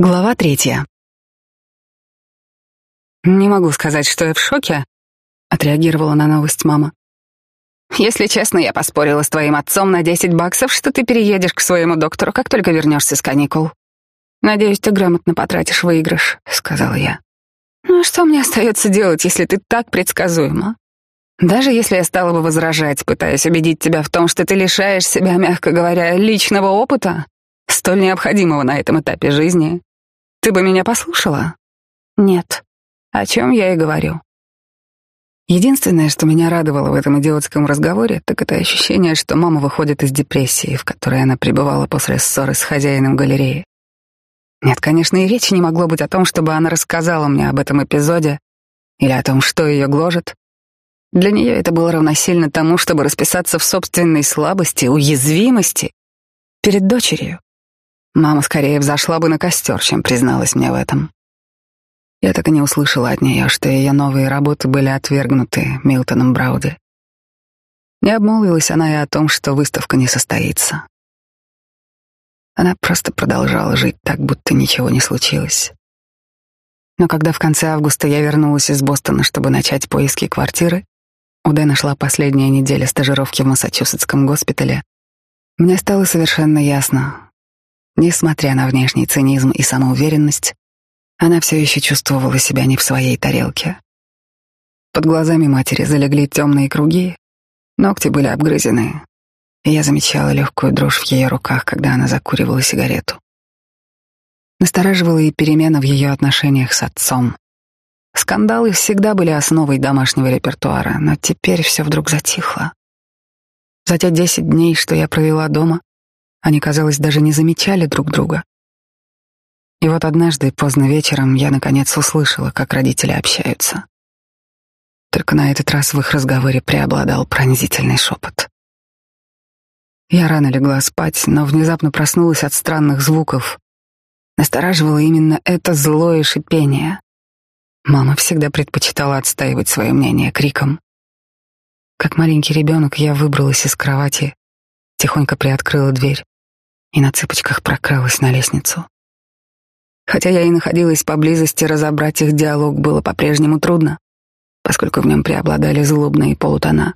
Глава третья. «Не могу сказать, что я в шоке», — отреагировала на новость мама. «Если честно, я поспорила с твоим отцом на 10 баксов, что ты переедешь к своему доктору, как только вернешься с каникул. Надеюсь, ты грамотно потратишь выигрыш», — сказала я. «Ну а что мне остается делать, если ты так предсказуема? Даже если я стала бы возражать, пытаясь убедить тебя в том, что ты лишаешь себя, мягко говоря, личного опыта, столь необходимого на этом этапе жизни, ты бы меня послушала? Нет. О чем я и говорю. Единственное, что меня радовало в этом идиотском разговоре, так это ощущение, что мама выходит из депрессии, в которой она пребывала после ссоры с хозяином галереи. Нет, конечно, и речи не могло быть о том, чтобы она рассказала мне об этом эпизоде или о том, что ее гложет. Для нее это было равносильно тому, чтобы расписаться в собственной слабости, уязвимости перед дочерью. Мама скорее взошла бы на костер, чем призналась мне в этом. Я так и не услышала от нее, что ее новые работы были отвергнуты Милтоном Брауди. Не обмолвилась она и о том, что выставка не состоится. Она просто продолжала жить так, будто ничего не случилось. Но когда в конце августа я вернулась из Бостона, чтобы начать поиски квартиры, у Дэна шла последняя неделя стажировки в Массачусетском госпитале, мне стало совершенно ясно, Несмотря на внешний цинизм и самоуверенность, она все еще чувствовала себя не в своей тарелке. Под глазами матери залегли темные круги, ногти были обгрызены, и я замечала легкую дрожь в ее руках, когда она закуривала сигарету. Настораживала и перемена в ее отношениях с отцом. Скандалы всегда были основой домашнего репертуара, но теперь все вдруг затихло. За те десять дней, что я провела дома, они, казалось, даже не замечали друг друга. И вот однажды, поздно вечером, я наконец услышала, как родители общаются. Только на этот раз в их разговоре преобладал пронзительный шепот. Я рано легла спать, но внезапно проснулась от странных звуков. Настораживало именно это злое шипение. Мама всегда предпочитала отстаивать свое мнение криком. Как маленький ребенок я выбралась из кровати, тихонько приоткрыла дверь и на цыпочках прокралась на лестницу. Хотя я и находилась поблизости, разобрать их диалог было по-прежнему трудно, поскольку в нем преобладали злобные полутона.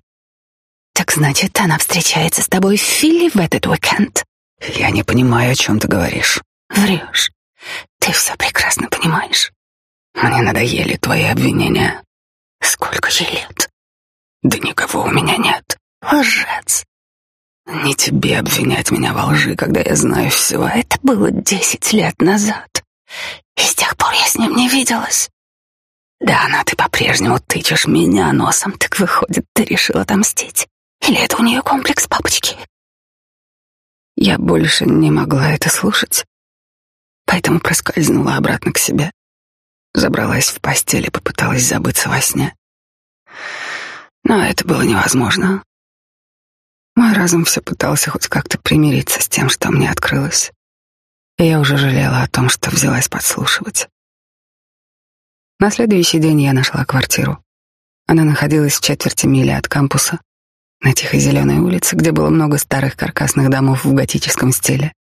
«Так значит, она встречается с тобой в Филли в этот уикенд?» «Я не понимаю, о чем ты говоришь». «Врешь. Ты все прекрасно понимаешь». «Мне надоели твои обвинения». «Сколько ей лет?» «Да никого у меня нет». «Лжец». Не тебе обвинять меня во лжи, когда я знаю все. Это было десять лет назад. И с тех пор я с ним не виделась. Да, но ты по-прежнему тычешь меня носом. Так выходит, ты решил отомстить. Или это у нее комплекс папочки? Я больше не могла это слушать, поэтому проскользнула обратно к себе. Забралась в постель и попыталась забыться во сне. Но это было невозможно. Мой разум все пытался хоть как-то примириться с тем, что мне открылось. И я уже жалела о том, что взялась подслушивать. На следующий день я нашла квартиру. Она находилась в четверти мили от кампуса, на тихой зеленой улице, где было много старых каркасных домов в готическом стиле.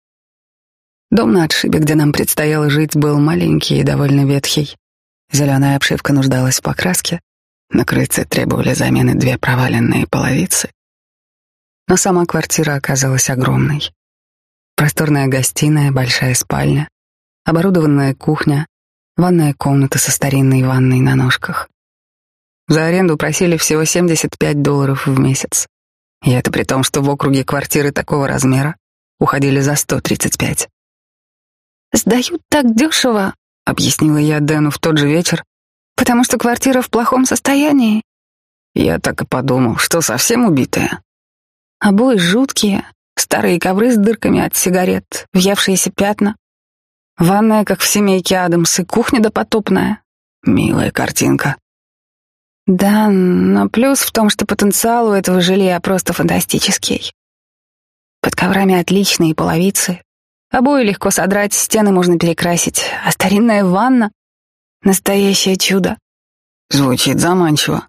Дом на отшибе, где нам предстояло жить, был маленький и довольно ветхий. Зеленая обшивка нуждалась в покраске, на крыльце требовали замены две проваленные половицы, но сама квартира оказалась огромной. Просторная гостиная, большая спальня, оборудованная кухня, ванная комната со старинной ванной на ножках. За аренду просили всего 75 долларов в месяц. И это при том, что в округе квартиры такого размера уходили за 135. «Сдают так дешево», — объяснила я Дэну в тот же вечер, «потому что квартира в плохом состоянии». Я так и подумал, что совсем убитая. Обои жуткие, старые ковры с дырками от сигарет, въевшиеся пятна. Ванная, как в семейке Адамс, и кухня допотопная. Милая картинка. Да, но плюс в том, что потенциал у этого жилья просто фантастический. Под коврами отличные половицы. Обои легко содрать, стены можно перекрасить, а старинная ванна — настоящее чудо. Звучит заманчиво.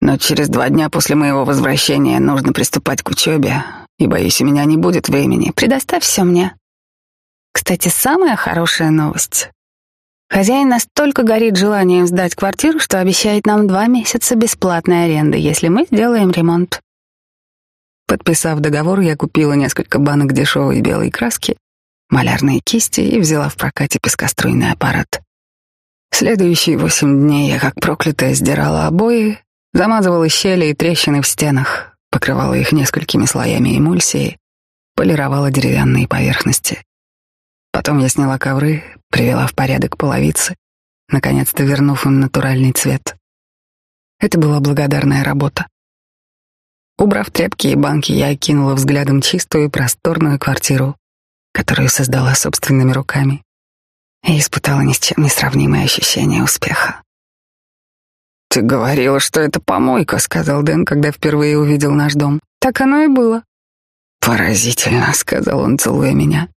Но через два дня после моего возвращения нужно приступать к учебе, и, боюсь, у меня не будет времени. Предоставь все мне. Кстати, самая хорошая новость. Хозяин настолько горит желанием сдать квартиру, что обещает нам два месяца бесплатной аренды, если мы сделаем ремонт. Подписав договор, я купила несколько банок дешевой белой краски, малярные кисти и взяла в прокате пескоструйный аппарат. Следующие восемь дней я, как проклятая, сдирала обои, замазывала щели и трещины в стенах, покрывала их несколькими слоями эмульсии, полировала деревянные поверхности. Потом я сняла ковры, привела в порядок половицы, наконец-то вернув им натуральный цвет. Это была благодарная работа. Убрав тряпки и банки, я окинула взглядом чистую и просторную квартиру, которую создала собственными руками, и испытала ни с чем не сравнимое ощущение успеха. «Ты говорила, что это помойка», — сказал Дэн, когда впервые увидел наш дом. «Так оно и было». «Поразительно», — сказал он, целуя меня.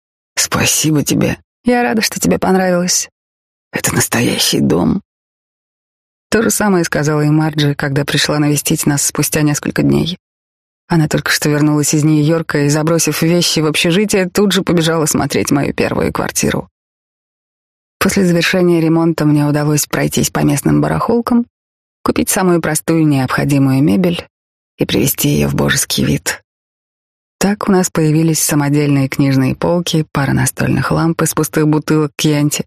Спасибо тебе. Я рада, что тебе понравилось. Это настоящий дом. То же самое сказала и Марджи, когда пришла навестить нас спустя несколько дней. Она только что вернулась из Нью-Йорка и, забросив вещи в общежитие, тут же побежала смотреть мою первую квартиру. После завершения ремонта мне удалось пройтись по местным барахолкам, купить самую простую необходимую мебель и привести ее в божеский вид. Так у нас появились самодельные книжные полки, пара настольных ламп из пустых бутылок кьянти.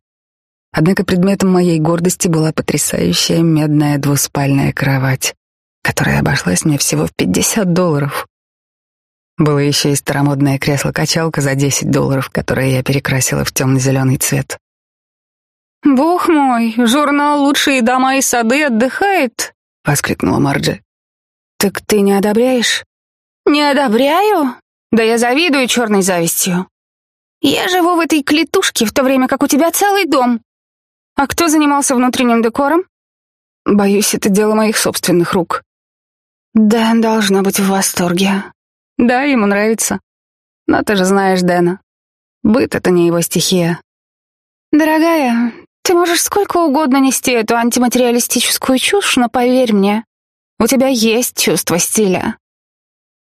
Однако предметом моей гордости была потрясающая медная двуспальная кровать, которая обошлась мне всего в 50 долларов. Было еще и старомодное кресло-качалка за 10 долларов, которое я перекрасила в темно-зеленый цвет. «Бог мой, журнал «Лучшие дома и сады» отдыхает!» — воскликнула Марджи. «Так ты не одобряешь?» «Не одобряю? Да я завидую черной завистью. Я живу в этой клетушке, в то время как у тебя целый дом. А кто занимался внутренним декором? Боюсь, это дело моих собственных рук. Дэн должна быть в восторге. Да, ему нравится. Но ты же знаешь Дэна. Быт — это не его стихия. Дорогая, ты можешь сколько угодно нести эту антиматериалистическую чушь, но поверь мне, у тебя есть чувство стиля.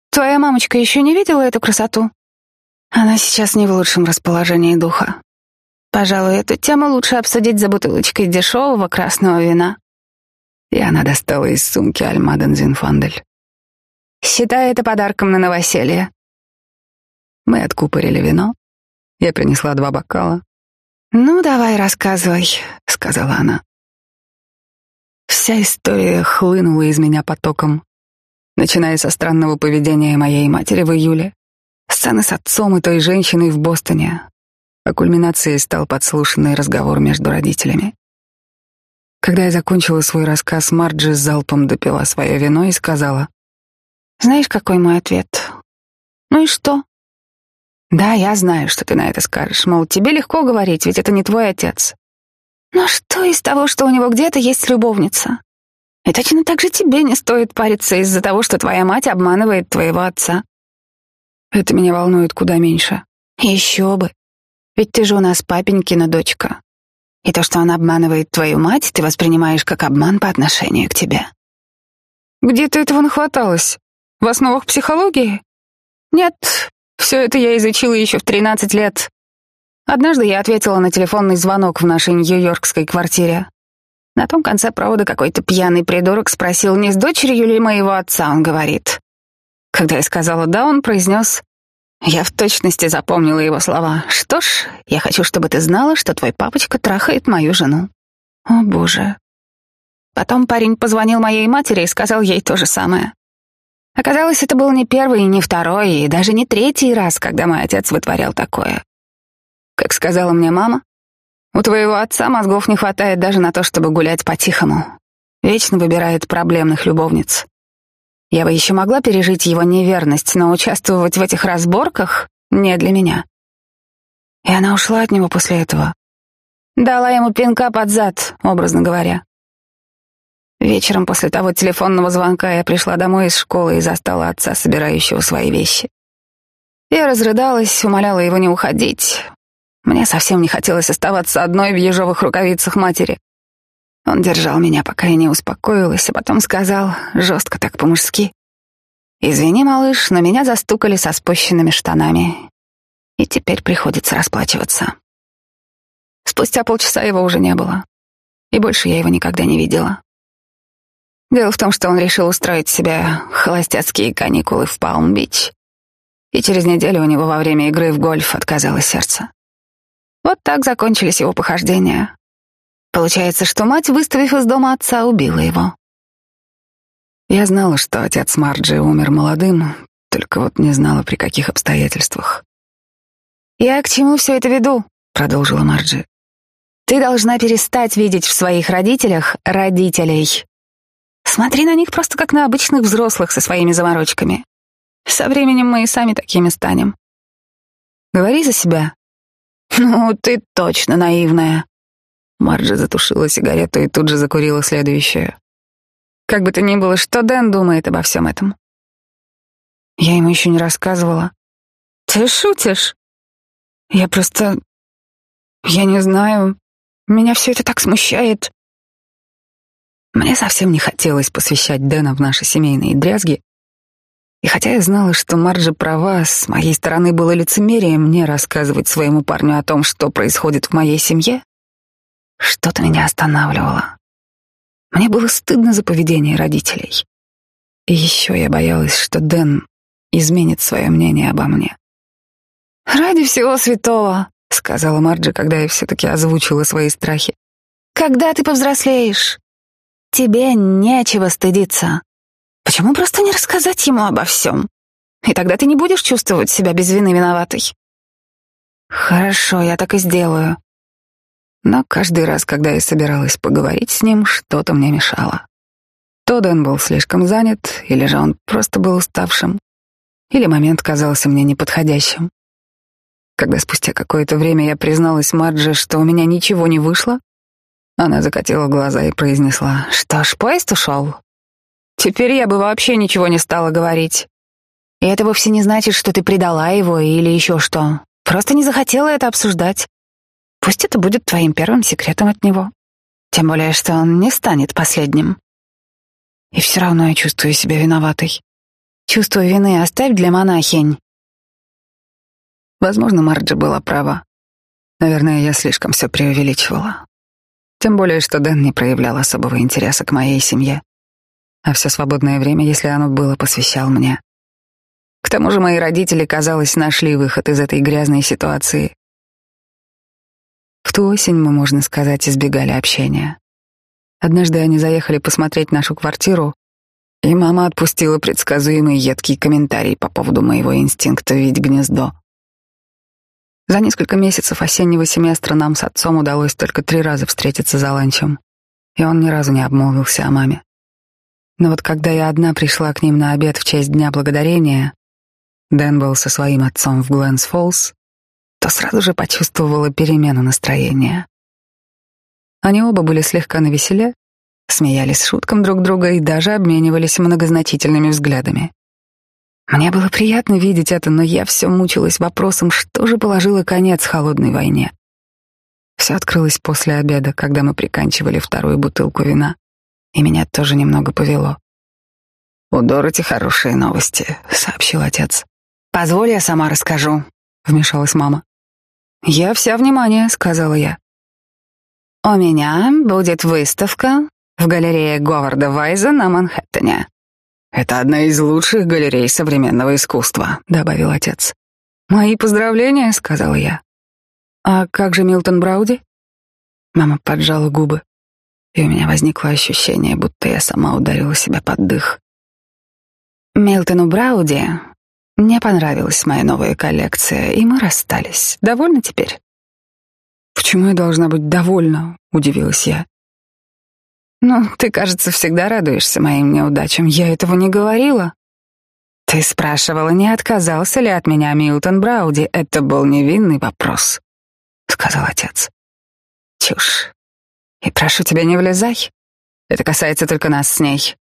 Твоя мамочка еще не видела эту красоту? Она сейчас не в лучшем расположении духа. Пожалуй, эту тему лучше обсудить за бутылочкой дешевого красного вина. И она достала из сумки Альмаден Зинфандель. Считай это подарком на новоселье. Мы откупорили вино. Я принесла два бокала. «Ну, давай, рассказывай», — сказала она. Вся история хлынула из меня потоком начиная со странного поведения моей матери в июле, сцены с отцом и той женщиной в Бостоне, а кульминацией стал подслушанный разговор между родителями. Когда я закончила свой рассказ, Марджи с залпом допила свое вино и сказала, «Знаешь, какой мой ответ? Ну и что?» «Да, я знаю, что ты на это скажешь, мол, тебе легко говорить, ведь это не твой отец». «Но что из того, что у него где-то есть любовница? И точно так же тебе не стоит париться из-за того, что твоя мать обманывает твоего отца. Это меня волнует куда меньше. Еще бы. Ведь ты же у нас папенькина дочка. И то, что она обманывает твою мать, ты воспринимаешь как обман по отношению к тебе. Где ты этого нахваталась? В основах психологии? Нет, все это я изучила еще в 13 лет. Однажды я ответила на телефонный звонок в нашей нью-йоркской квартире. На том конце провода какой-то пьяный придурок спросил, не с дочерью ли моего отца, он говорит. Когда я сказала «да», он произнес я в точности запомнила его слова. «Что ж, я хочу, чтобы ты знала, что твой папочка трахает мою жену». О, боже. Потом парень позвонил моей матери и сказал ей то же самое. Оказалось, это был не первый, не второй и даже не третий раз, когда мой отец вытворял такое. Как сказала мне мама, у твоего отца мозгов не хватает даже на то, чтобы гулять по-тихому. Вечно выбирает проблемных любовниц. Я бы еще могла пережить его неверность, но участвовать в этих разборках не для меня. И она ушла от него после этого. Дала ему пинка под зад, образно говоря. Вечером после того телефонного звонка я пришла домой из школы и застала отца, собирающего свои вещи. Я разрыдалась, умоляла его не уходить, мне совсем не хотелось оставаться одной в ежовых рукавицах матери. Он держал меня, пока я не успокоилась, а потом сказал, жестко так по-мужски. «Извини, малыш, но меня застукали со спущенными штанами, и теперь приходится расплачиваться». Спустя полчаса его уже не было, и больше я его никогда не видела. Дело в том, что он решил устроить себе холостяцкие каникулы в Палм-Бич, и через неделю у него во время игры в гольф отказалось сердце. Вот так закончились его похождения. Получается, что мать, выставив из дома отца, убила его. Я знала, что отец Марджи умер молодым, только вот не знала, при каких обстоятельствах. «Я к чему все это веду?» — продолжила Марджи. «Ты должна перестать видеть в своих родителях родителей. Смотри на них просто как на обычных взрослых со своими заморочками. Со временем мы и сами такими станем. Говори за себя, «Ну, ты точно наивная». Марджи затушила сигарету и тут же закурила следующую. «Как бы то ни было, что Дэн думает обо всем этом?» Я ему еще не рассказывала. «Ты шутишь?» «Я просто... Я не знаю. Меня все это так смущает». Мне совсем не хотелось посвящать Дэна в наши семейные дрязги, и хотя я знала, что Марджи права, с моей стороны было лицемерием мне рассказывать своему парню о том, что происходит в моей семье, что-то меня останавливало. Мне было стыдно за поведение родителей. И еще я боялась, что Дэн изменит свое мнение обо мне. «Ради всего святого», — сказала Марджи, когда я все-таки озвучила свои страхи. «Когда ты повзрослеешь? Тебе нечего стыдиться. Почему просто не рассказать ему обо всем? И тогда ты не будешь чувствовать себя без вины виноватой. Хорошо, я так и сделаю. Но каждый раз, когда я собиралась поговорить с ним, что-то мне мешало. То Дэн был слишком занят, или же он просто был уставшим, или момент казался мне неподходящим. Когда спустя какое-то время я призналась Марджи, что у меня ничего не вышло, она закатила глаза и произнесла, «Что ж, поезд ушел? Теперь я бы вообще ничего не стала говорить. И это вовсе не значит, что ты предала его или еще что. Просто не захотела это обсуждать. Пусть это будет твоим первым секретом от него. Тем более, что он не станет последним. И все равно я чувствую себя виноватой. Чувство вины оставь для монахинь. Возможно, Марджи была права. Наверное, я слишком все преувеличивала. Тем более, что Дэн не проявлял особого интереса к моей семье а все свободное время, если оно было, посвящал мне. К тому же мои родители, казалось, нашли выход из этой грязной ситуации. В ту осень мы, можно сказать, избегали общения. Однажды они заехали посмотреть нашу квартиру, и мама отпустила предсказуемый едкий комментарий по поводу моего инстинкта видеть гнездо. За несколько месяцев осеннего семестра нам с отцом удалось только три раза встретиться за ланчем, и он ни разу не обмолвился о маме. Но вот когда я одна пришла к ним на обед в честь Дня Благодарения, Дэн был со своим отцом в Гленс Фоллс, то сразу же почувствовала перемену настроения. Они оба были слегка навеселе, смеялись шуткам друг друга и даже обменивались многозначительными взглядами. Мне было приятно видеть это, но я все мучилась вопросом, что же положило конец холодной войне. Все открылось после обеда, когда мы приканчивали вторую бутылку вина и меня тоже немного повело. «У Дороти хорошие новости», — сообщил отец. «Позволь, я сама расскажу», — вмешалась мама. «Я вся внимание», — сказала я. «У меня будет выставка в галерее Говарда Вайза на Манхэттене». «Это одна из лучших галерей современного искусства», — добавил отец. «Мои поздравления», — сказала я. «А как же Милтон Брауди?» Мама поджала губы и у меня возникло ощущение, будто я сама ударила себя под дых. Милтону Брауди не понравилась моя новая коллекция, и мы расстались. Довольна теперь? Почему я должна быть довольна? Удивилась я. Ну, ты, кажется, всегда радуешься моим неудачам. Я этого не говорила. Ты спрашивала, не отказался ли от меня Милтон Брауди. Это был невинный вопрос, сказал отец. Чушь. И прошу тебя, не влезай. Это касается только нас с ней.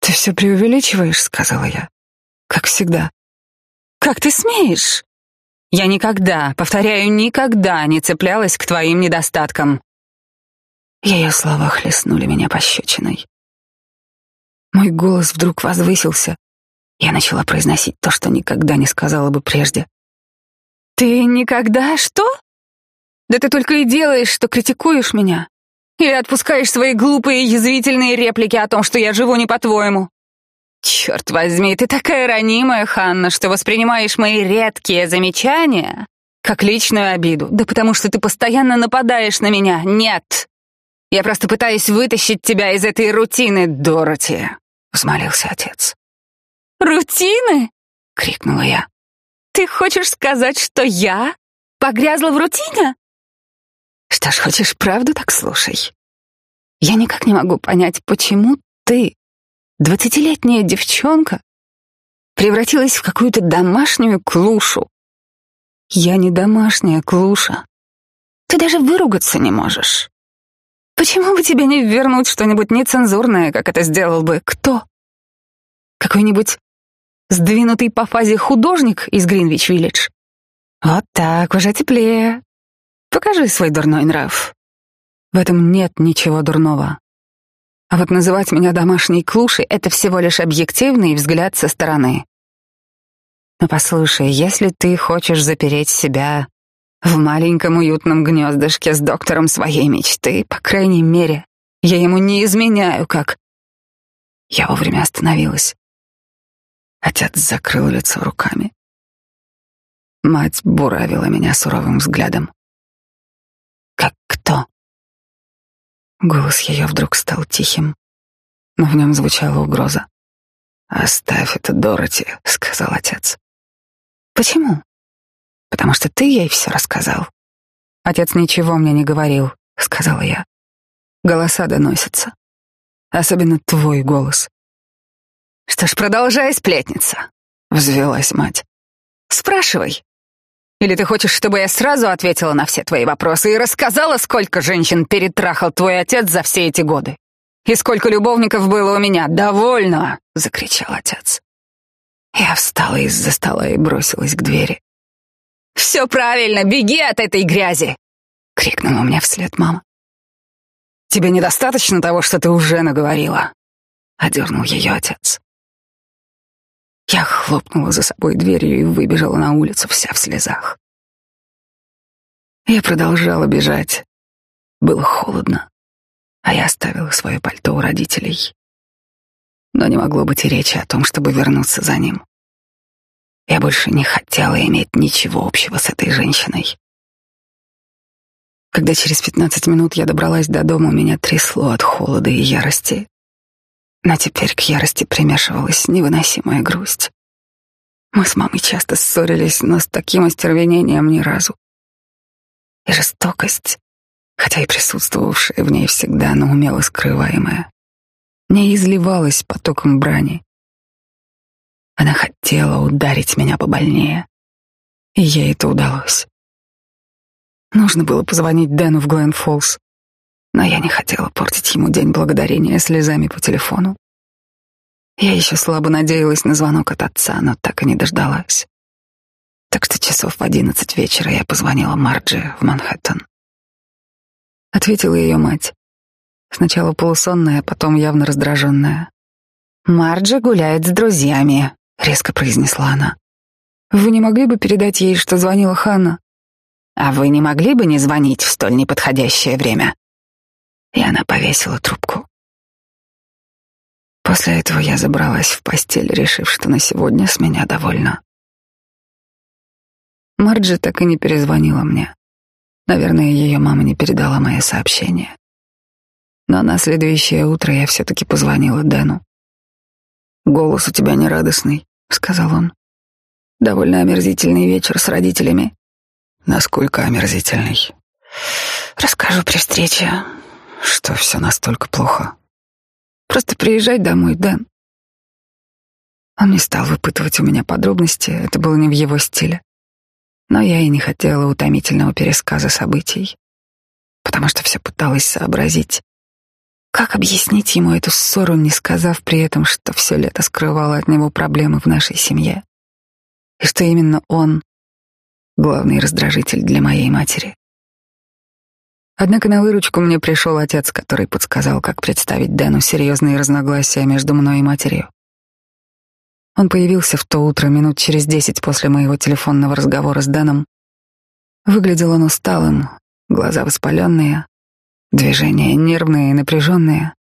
Ты все преувеличиваешь, сказала я. Как всегда. Как ты смеешь? Я никогда, повторяю, никогда не цеплялась к твоим недостаткам. Ее слова хлестнули меня пощечиной. Мой голос вдруг возвысился. Я начала произносить то, что никогда не сказала бы прежде. «Ты никогда что?» Да ты только и делаешь, что критикуешь меня. Или отпускаешь свои глупые язвительные реплики о том, что я живу не по-твоему. Черт возьми, ты такая ранимая, Ханна, что воспринимаешь мои редкие замечания как личную обиду. Да потому что ты постоянно нападаешь на меня. Нет. Я просто пытаюсь вытащить тебя из этой рутины, Дороти, взмолился отец. Рутины? крикнула я. Ты хочешь сказать, что я погрязла в рутине? Что ж, хочешь правду, так слушай. Я никак не могу понять, почему ты, двадцатилетняя девчонка, превратилась в какую-то домашнюю клушу. Я не домашняя клуша. Ты даже выругаться не можешь. Почему бы тебе не вернуть что-нибудь нецензурное, как это сделал бы кто? Какой-нибудь сдвинутый по фазе художник из Гринвич-Виллидж? Вот так, уже теплее. Покажи свой дурной нрав. В этом нет ничего дурного. А вот называть меня домашней клушей — это всего лишь объективный взгляд со стороны. Но послушай, если ты хочешь запереть себя в маленьком уютном гнездышке с доктором своей мечты, по крайней мере, я ему не изменяю, как... Я вовремя остановилась. Отец закрыл лицо руками. Мать буравила меня суровым взглядом. «Как кто?» Голос ее вдруг стал тихим, но в нем звучала угроза. «Оставь это, Дороти», — сказал отец. «Почему?» «Потому что ты ей все рассказал». «Отец ничего мне не говорил», — сказала я. «Голоса доносятся. Особенно твой голос». «Что ж, продолжай, сплетница», — взвелась мать. «Спрашивай. Или ты хочешь, чтобы я сразу ответила на все твои вопросы и рассказала, сколько женщин перетрахал твой отец за все эти годы? И сколько любовников было у меня? Довольно!» — закричал отец. Я встала из-за стола и бросилась к двери. «Все правильно, беги от этой грязи!» — крикнула мне вслед мама. «Тебе недостаточно того, что ты уже наговорила?» — одернул ее отец. Я хлопнула за собой дверью и выбежала на улицу вся в слезах. Я продолжала бежать. Было холодно, а я оставила свое пальто у родителей. Но не могло быть и речи о том, чтобы вернуться за ним. Я больше не хотела иметь ничего общего с этой женщиной. Когда через пятнадцать минут я добралась до дома, меня трясло от холода и ярости. Но теперь к ярости примешивалась невыносимая грусть. Мы с мамой часто ссорились, но с таким остервенением ни разу. И жестокость, хотя и присутствовавшая в ней всегда, но умело скрываемая, не изливалась потоком брани. Она хотела ударить меня побольнее, и ей это удалось. Нужно было позвонить Дэну в Гленфолс, но я не хотела портить ему день благодарения слезами по телефону. Я еще слабо надеялась на звонок от отца, но так и не дождалась. Так что часов в одиннадцать вечера я позвонила Марджи в Манхэттен. Ответила ее мать. Сначала полусонная, потом явно раздраженная. «Марджи гуляет с друзьями», — резко произнесла она. «Вы не могли бы передать ей, что звонила Ханна?» «А вы не могли бы не звонить в столь неподходящее время?» и она повесила трубку. После этого я забралась в постель, решив, что на сегодня с меня довольно. Марджи так и не перезвонила мне. Наверное, ее мама не передала мое сообщение. Но на следующее утро я все-таки позвонила Дэну. «Голос у тебя нерадостный», — сказал он. «Довольно омерзительный вечер с родителями». «Насколько омерзительный?» «Расскажу при встрече что все настолько плохо. Просто приезжай домой, Дэн. Он не стал выпытывать у меня подробности, это было не в его стиле. Но я и не хотела утомительного пересказа событий, потому что все пыталась сообразить, как объяснить ему эту ссору, не сказав при этом, что все лето скрывало от него проблемы в нашей семье, и что именно он — главный раздражитель для моей матери. Однако на выручку мне пришел отец, который подсказал, как представить Дэну серьезные разногласия между мной и матерью. Он появился в то утро минут через десять после моего телефонного разговора с Дэном. Выглядел он усталым, глаза воспаленные, движения нервные и напряженные.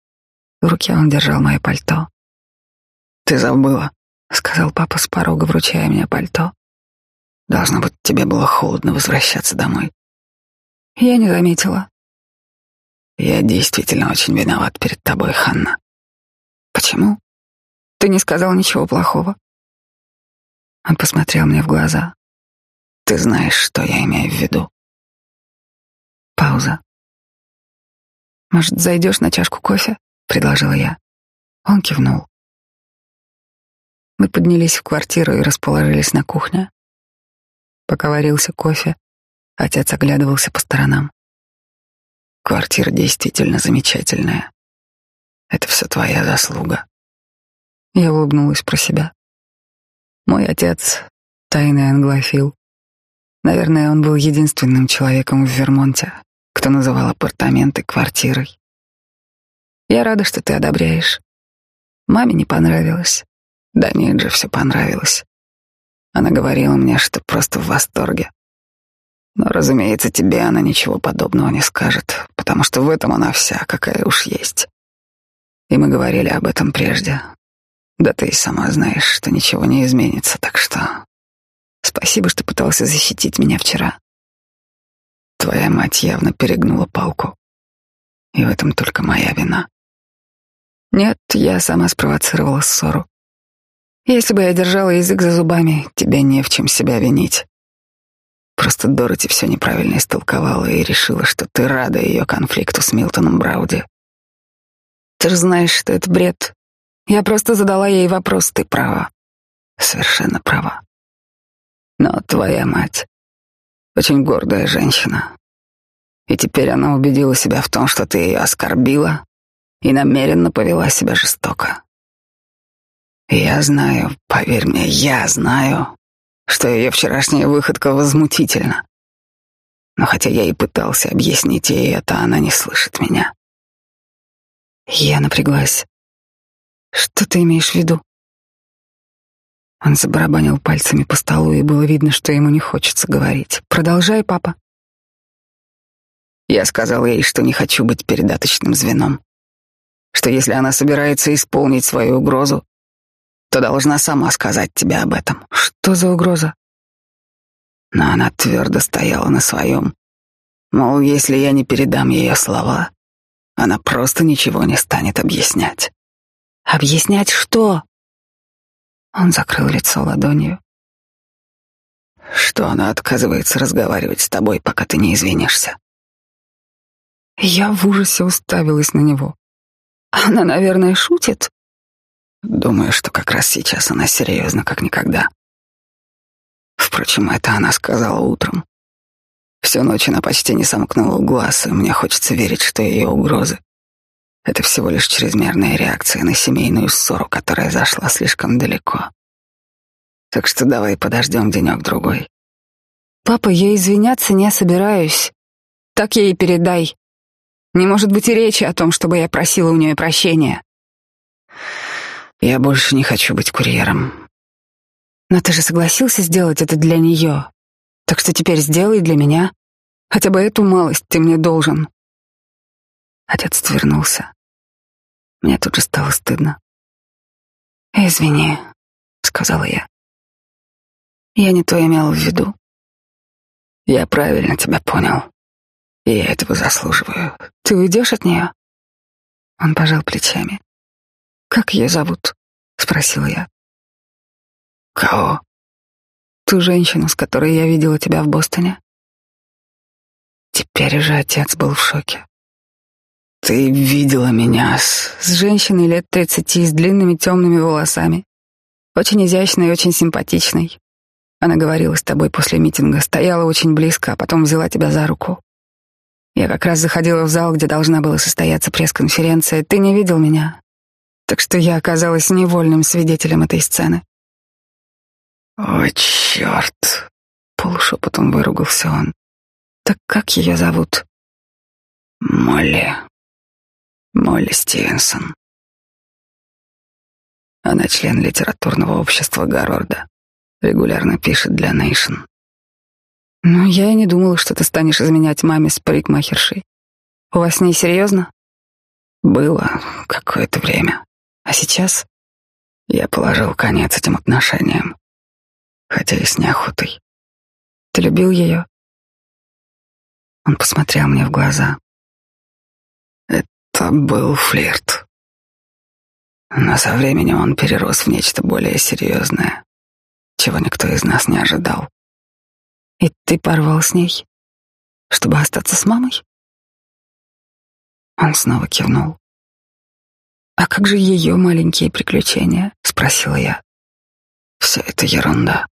В руке он держал мое пальто. «Ты забыла», — сказал папа с порога, вручая мне пальто. «Должно быть, тебе было холодно возвращаться домой». Я не заметила. «Я действительно очень виноват перед тобой, Ханна». «Почему? Ты не сказал ничего плохого». Он посмотрел мне в глаза. «Ты знаешь, что я имею в виду». Пауза. «Может, зайдешь на чашку кофе?» — предложила я. Он кивнул. Мы поднялись в квартиру и расположились на кухне. Пока варился кофе, отец оглядывался по сторонам. Квартира действительно замечательная. Это все твоя заслуга. Я улыбнулась про себя. Мой отец — тайный англофил. Наверное, он был единственным человеком в Вермонте, кто называл апартаменты квартирой. Я рада, что ты одобряешь. Маме не понравилось. Да нет же, все понравилось. Она говорила мне, что просто в восторге. Но, разумеется, тебе она ничего подобного не скажет, потому что в этом она вся, какая уж есть. И мы говорили об этом прежде. Да ты и сама знаешь, что ничего не изменится, так что... Спасибо, что пытался защитить меня вчера. Твоя мать явно перегнула палку. И в этом только моя вина. Нет, я сама спровоцировала ссору. Если бы я держала язык за зубами, тебе не в чем себя винить. Просто Дороти все неправильно истолковала и решила, что ты рада ее конфликту с Милтоном Брауди. Ты же знаешь, что это бред. Я просто задала ей вопрос, ты права. Совершенно права. Но твоя мать очень гордая женщина. И теперь она убедила себя в том, что ты ее оскорбила и намеренно повела себя жестоко. Я знаю, поверь мне, я знаю, что ее вчерашняя выходка возмутительна. Но хотя я и пытался объяснить ей это, она не слышит меня. Я напряглась. Что ты имеешь в виду? Он забарабанил пальцами по столу, и было видно, что ему не хочется говорить. Продолжай, папа. Я сказал ей, что не хочу быть передаточным звеном. Что если она собирается исполнить свою угрозу, то должна сама сказать тебе об этом. Что за угроза? Но она твердо стояла на своем. Мол, если я не передам ее слова, она просто ничего не станет объяснять. Объяснять что? Он закрыл лицо ладонью. Что она отказывается разговаривать с тобой, пока ты не извинишься. Я в ужасе уставилась на него. Она, наверное, шутит. Думаю, что как раз сейчас она серьезна, как никогда. Впрочем, это она сказала утром. Всю ночь она почти не сомкнула глаз, и мне хочется верить, что ее угрозы — это всего лишь чрезмерная реакция на семейную ссору, которая зашла слишком далеко. Так что давай подождем денек-другой. Папа, я извиняться не собираюсь. Так ей передай. Не может быть и речи о том, чтобы я просила у нее прощения. Я больше не хочу быть курьером. Но ты же согласился сделать это для нее. Так что теперь сделай для меня. Хотя бы эту малость ты мне должен. Отец отвернулся. Мне тут же стало стыдно. «Извини», — сказала я. «Я не то имела в виду». «Я правильно тебя понял. И я этого заслуживаю. Ты уйдешь от нее?» Он пожал плечами. «Как ее зовут?» — спросила я. «Кого?» «Ту женщину, с которой я видела тебя в Бостоне». Теперь уже отец был в шоке. «Ты видела меня с...» «С женщиной лет тридцати, с длинными темными волосами. Очень изящной и очень симпатичной. Она говорила с тобой после митинга, стояла очень близко, а потом взяла тебя за руку. Я как раз заходила в зал, где должна была состояться пресс-конференция. Ты не видел меня, так что я оказалась невольным свидетелем этой сцены. «О, черт!» — полушепотом выругался он. «Так как ее зовут?» «Молли. Молли Стивенсон. Она член литературного общества Гарорда. Регулярно пишет для Нейшн. Ну, Я и не думала, что ты станешь изменять маме с парикмахершей. У вас с ней серьезно? Было какое-то время. А сейчас я положил конец этим отношениям, хотя и с неохотой. Ты любил ее? Он посмотрел мне в глаза. Это был флирт. Но со временем он перерос в нечто более серьезное, чего никто из нас не ожидал. И ты порвал с ней, чтобы остаться с мамой? Он снова кивнул. «А как же ее маленькие приключения?» — спросила я. «Все это ерунда.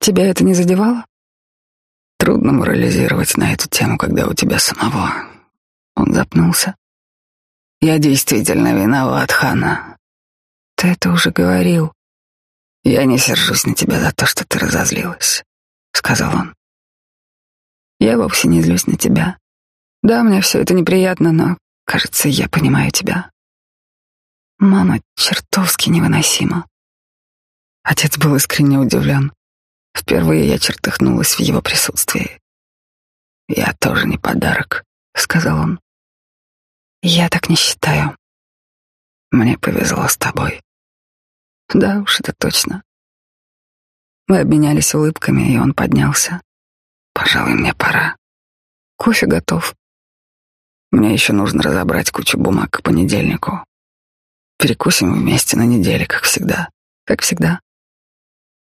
Тебя это не задевало?» Трудно морализировать на эту тему, когда у тебя самого. Он запнулся. Я действительно виноват, Хана. Ты это уже говорил. Я не сержусь на тебя за то, что ты разозлилась, сказал он. Я вовсе не злюсь на тебя. Да, мне все это неприятно, но, кажется, я понимаю тебя. Мама чертовски невыносима. Отец был искренне удивлен. Впервые я чертыхнулась в его присутствии. «Я тоже не подарок», — сказал он. «Я так не считаю. Мне повезло с тобой». «Да уж, это точно». Мы обменялись улыбками, и он поднялся. «Пожалуй, мне пора. Кофе готов. Мне еще нужно разобрать кучу бумаг к понедельнику. Перекусим вместе на неделе, как всегда. Как всегда.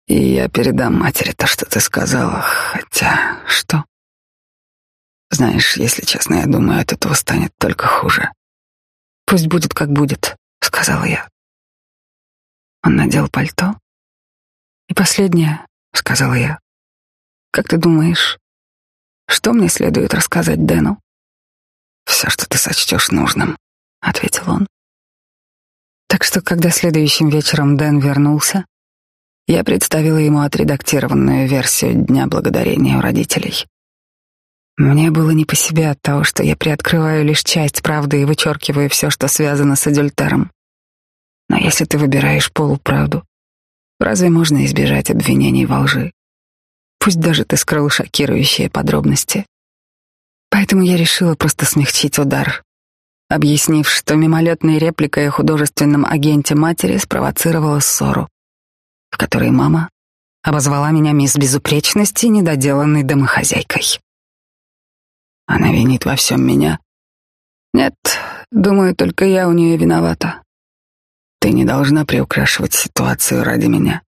И я передам матери то, что ты сказала, хотя... Что? Знаешь, если честно, я думаю, от этого станет только хуже. Пусть будет, как будет, сказала я. Он надел пальто. И последнее, сказала я. Как ты думаешь, что мне следует рассказать Дэну? Все, что ты сочтешь нужным, ответил он. Так что, когда следующим вечером Дэн вернулся, я представила ему отредактированную версию Дня Благодарения у родителей. Мне было не по себе от того, что я приоткрываю лишь часть правды и вычеркиваю все, что связано с адюльтером. Но если ты выбираешь полуправду, разве можно избежать обвинений во лжи? Пусть даже ты скрыл шокирующие подробности. Поэтому я решила просто смягчить удар, объяснив, что мимолетной репликой о художественном агенте матери спровоцировала ссору в которой мама обозвала меня мисс безупречности недоделанной домохозяйкой. Она винит во всем меня. Нет, думаю, только я у нее виновата. Ты не должна приукрашивать ситуацию ради меня.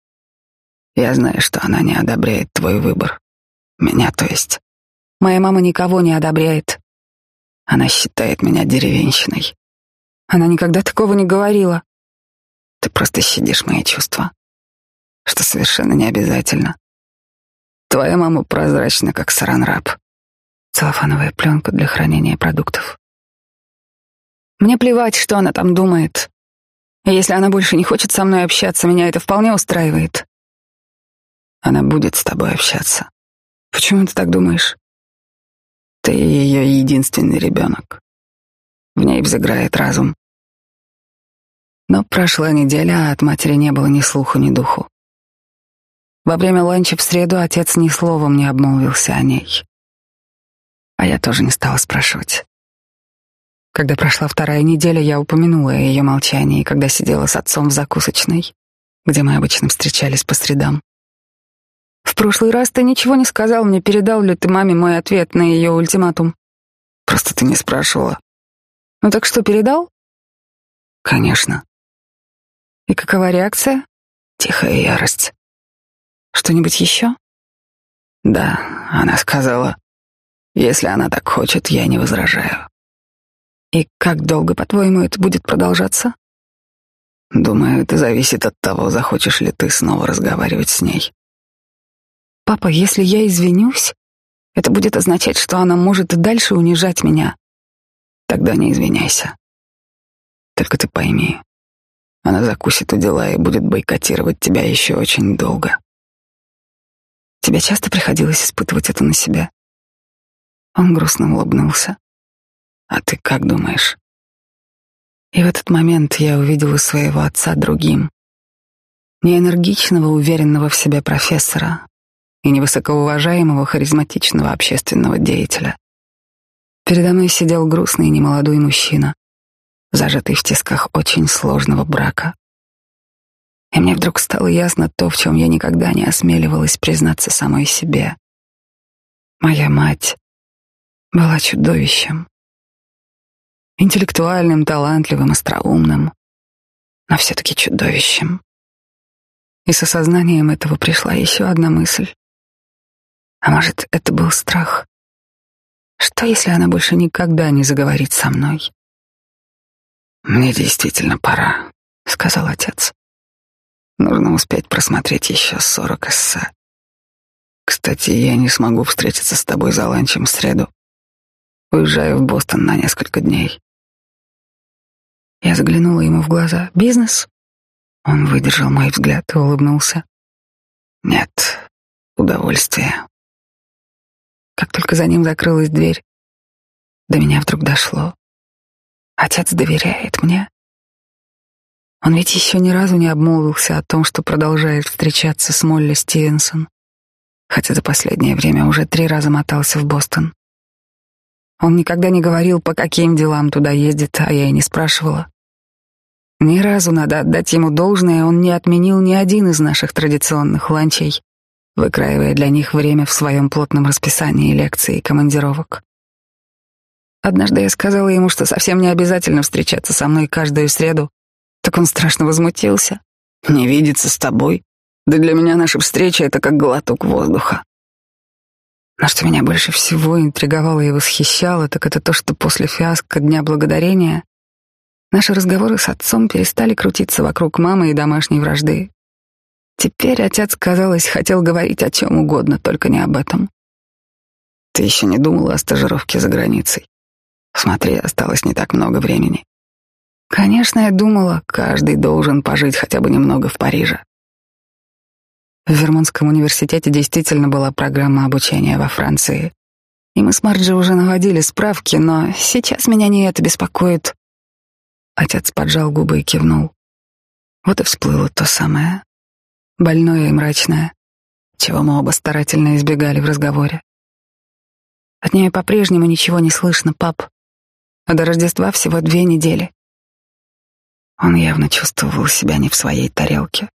Я знаю, что она не одобряет твой выбор. Меня, то есть. Моя мама никого не одобряет. Она считает меня деревенщиной. Она никогда такого не говорила. Ты просто щадишь мои чувства что совершенно не обязательно. Твоя мама прозрачна, как саранраб. Целлофановая пленка для хранения продуктов. Мне плевать, что она там думает. Если она больше не хочет со мной общаться, меня это вполне устраивает. Она будет с тобой общаться. Почему ты так думаешь? Ты ее единственный ребенок. В ней взыграет разум. Но прошла неделя, а от матери не было ни слуху, ни духу. Во время ланча в среду отец ни словом не обмолвился о ней. А я тоже не стала спрашивать. Когда прошла вторая неделя, я упомянула о ее молчании, когда сидела с отцом в закусочной, где мы обычно встречались по средам. В прошлый раз ты ничего не сказал мне, передал ли ты маме мой ответ на ее ультиматум. Просто ты не спрашивала. Ну так что, передал? Конечно. И какова реакция? Тихая ярость. Что-нибудь еще? Да, она сказала, если она так хочет, я не возражаю. И как долго, по-твоему, это будет продолжаться? Думаю, это зависит от того, захочешь ли ты снова разговаривать с ней. Папа, если я извинюсь, это будет означать, что она может и дальше унижать меня. Тогда не извиняйся. Только ты пойми, она закусит у дела и будет бойкотировать тебя еще очень долго. Тебе часто приходилось испытывать это на себе? Он грустно улыбнулся. А ты как думаешь? И в этот момент я увидела своего отца другим. Не энергичного, уверенного в себе профессора, и невысокоуважаемого харизматичного общественного деятеля. Передо мной сидел грустный немолодой мужчина, зажатый в тисках очень сложного брака. И мне вдруг стало ясно то, в чем я никогда не осмеливалась признаться самой себе. Моя мать была чудовищем. Интеллектуальным, талантливым, остроумным, но все-таки чудовищем. И с осознанием этого пришла еще одна мысль. А может, это был страх? Что, если она больше никогда не заговорит со мной? «Мне действительно пора», — сказал отец. «Нужно успеть просмотреть еще сорок эссе. Кстати, я не смогу встретиться с тобой за ланчем в среду. Уезжаю в Бостон на несколько дней». Я заглянула ему в глаза. «Бизнес?» Он выдержал мой взгляд и улыбнулся. «Нет, удовольствие». Как только за ним закрылась дверь, до меня вдруг дошло. Отец доверяет мне. Он ведь еще ни разу не обмолвился о том, что продолжает встречаться с Молли Стивенсон, хотя за последнее время уже три раза мотался в Бостон. Он никогда не говорил, по каким делам туда ездит, а я и не спрашивала. Ни разу надо отдать ему должное, он не отменил ни один из наших традиционных ланчей, выкраивая для них время в своем плотном расписании лекций и командировок. Однажды я сказала ему, что совсем не обязательно встречаться со мной каждую среду, так он страшно возмутился. «Не видеться с тобой? Да для меня наша встреча — это как глоток воздуха». Но что меня больше всего интриговало и восхищало, так это то, что после фиаско Дня Благодарения наши разговоры с отцом перестали крутиться вокруг мамы и домашней вражды. Теперь отец, казалось, хотел говорить о чем угодно, только не об этом. Ты еще не думала о стажировке за границей? Смотри, осталось не так много времени. Конечно, я думала, каждый должен пожить хотя бы немного в Париже. В Вермонтском университете действительно была программа обучения во Франции. И мы с Марджи уже наводили справки, но сейчас меня не это беспокоит. Отец поджал губы и кивнул. Вот и всплыло то самое, больное и мрачное, чего мы оба старательно избегали в разговоре. От нее по-прежнему ничего не слышно, пап. А до Рождества всего две недели. Он явно чувствовал себя не в своей тарелке.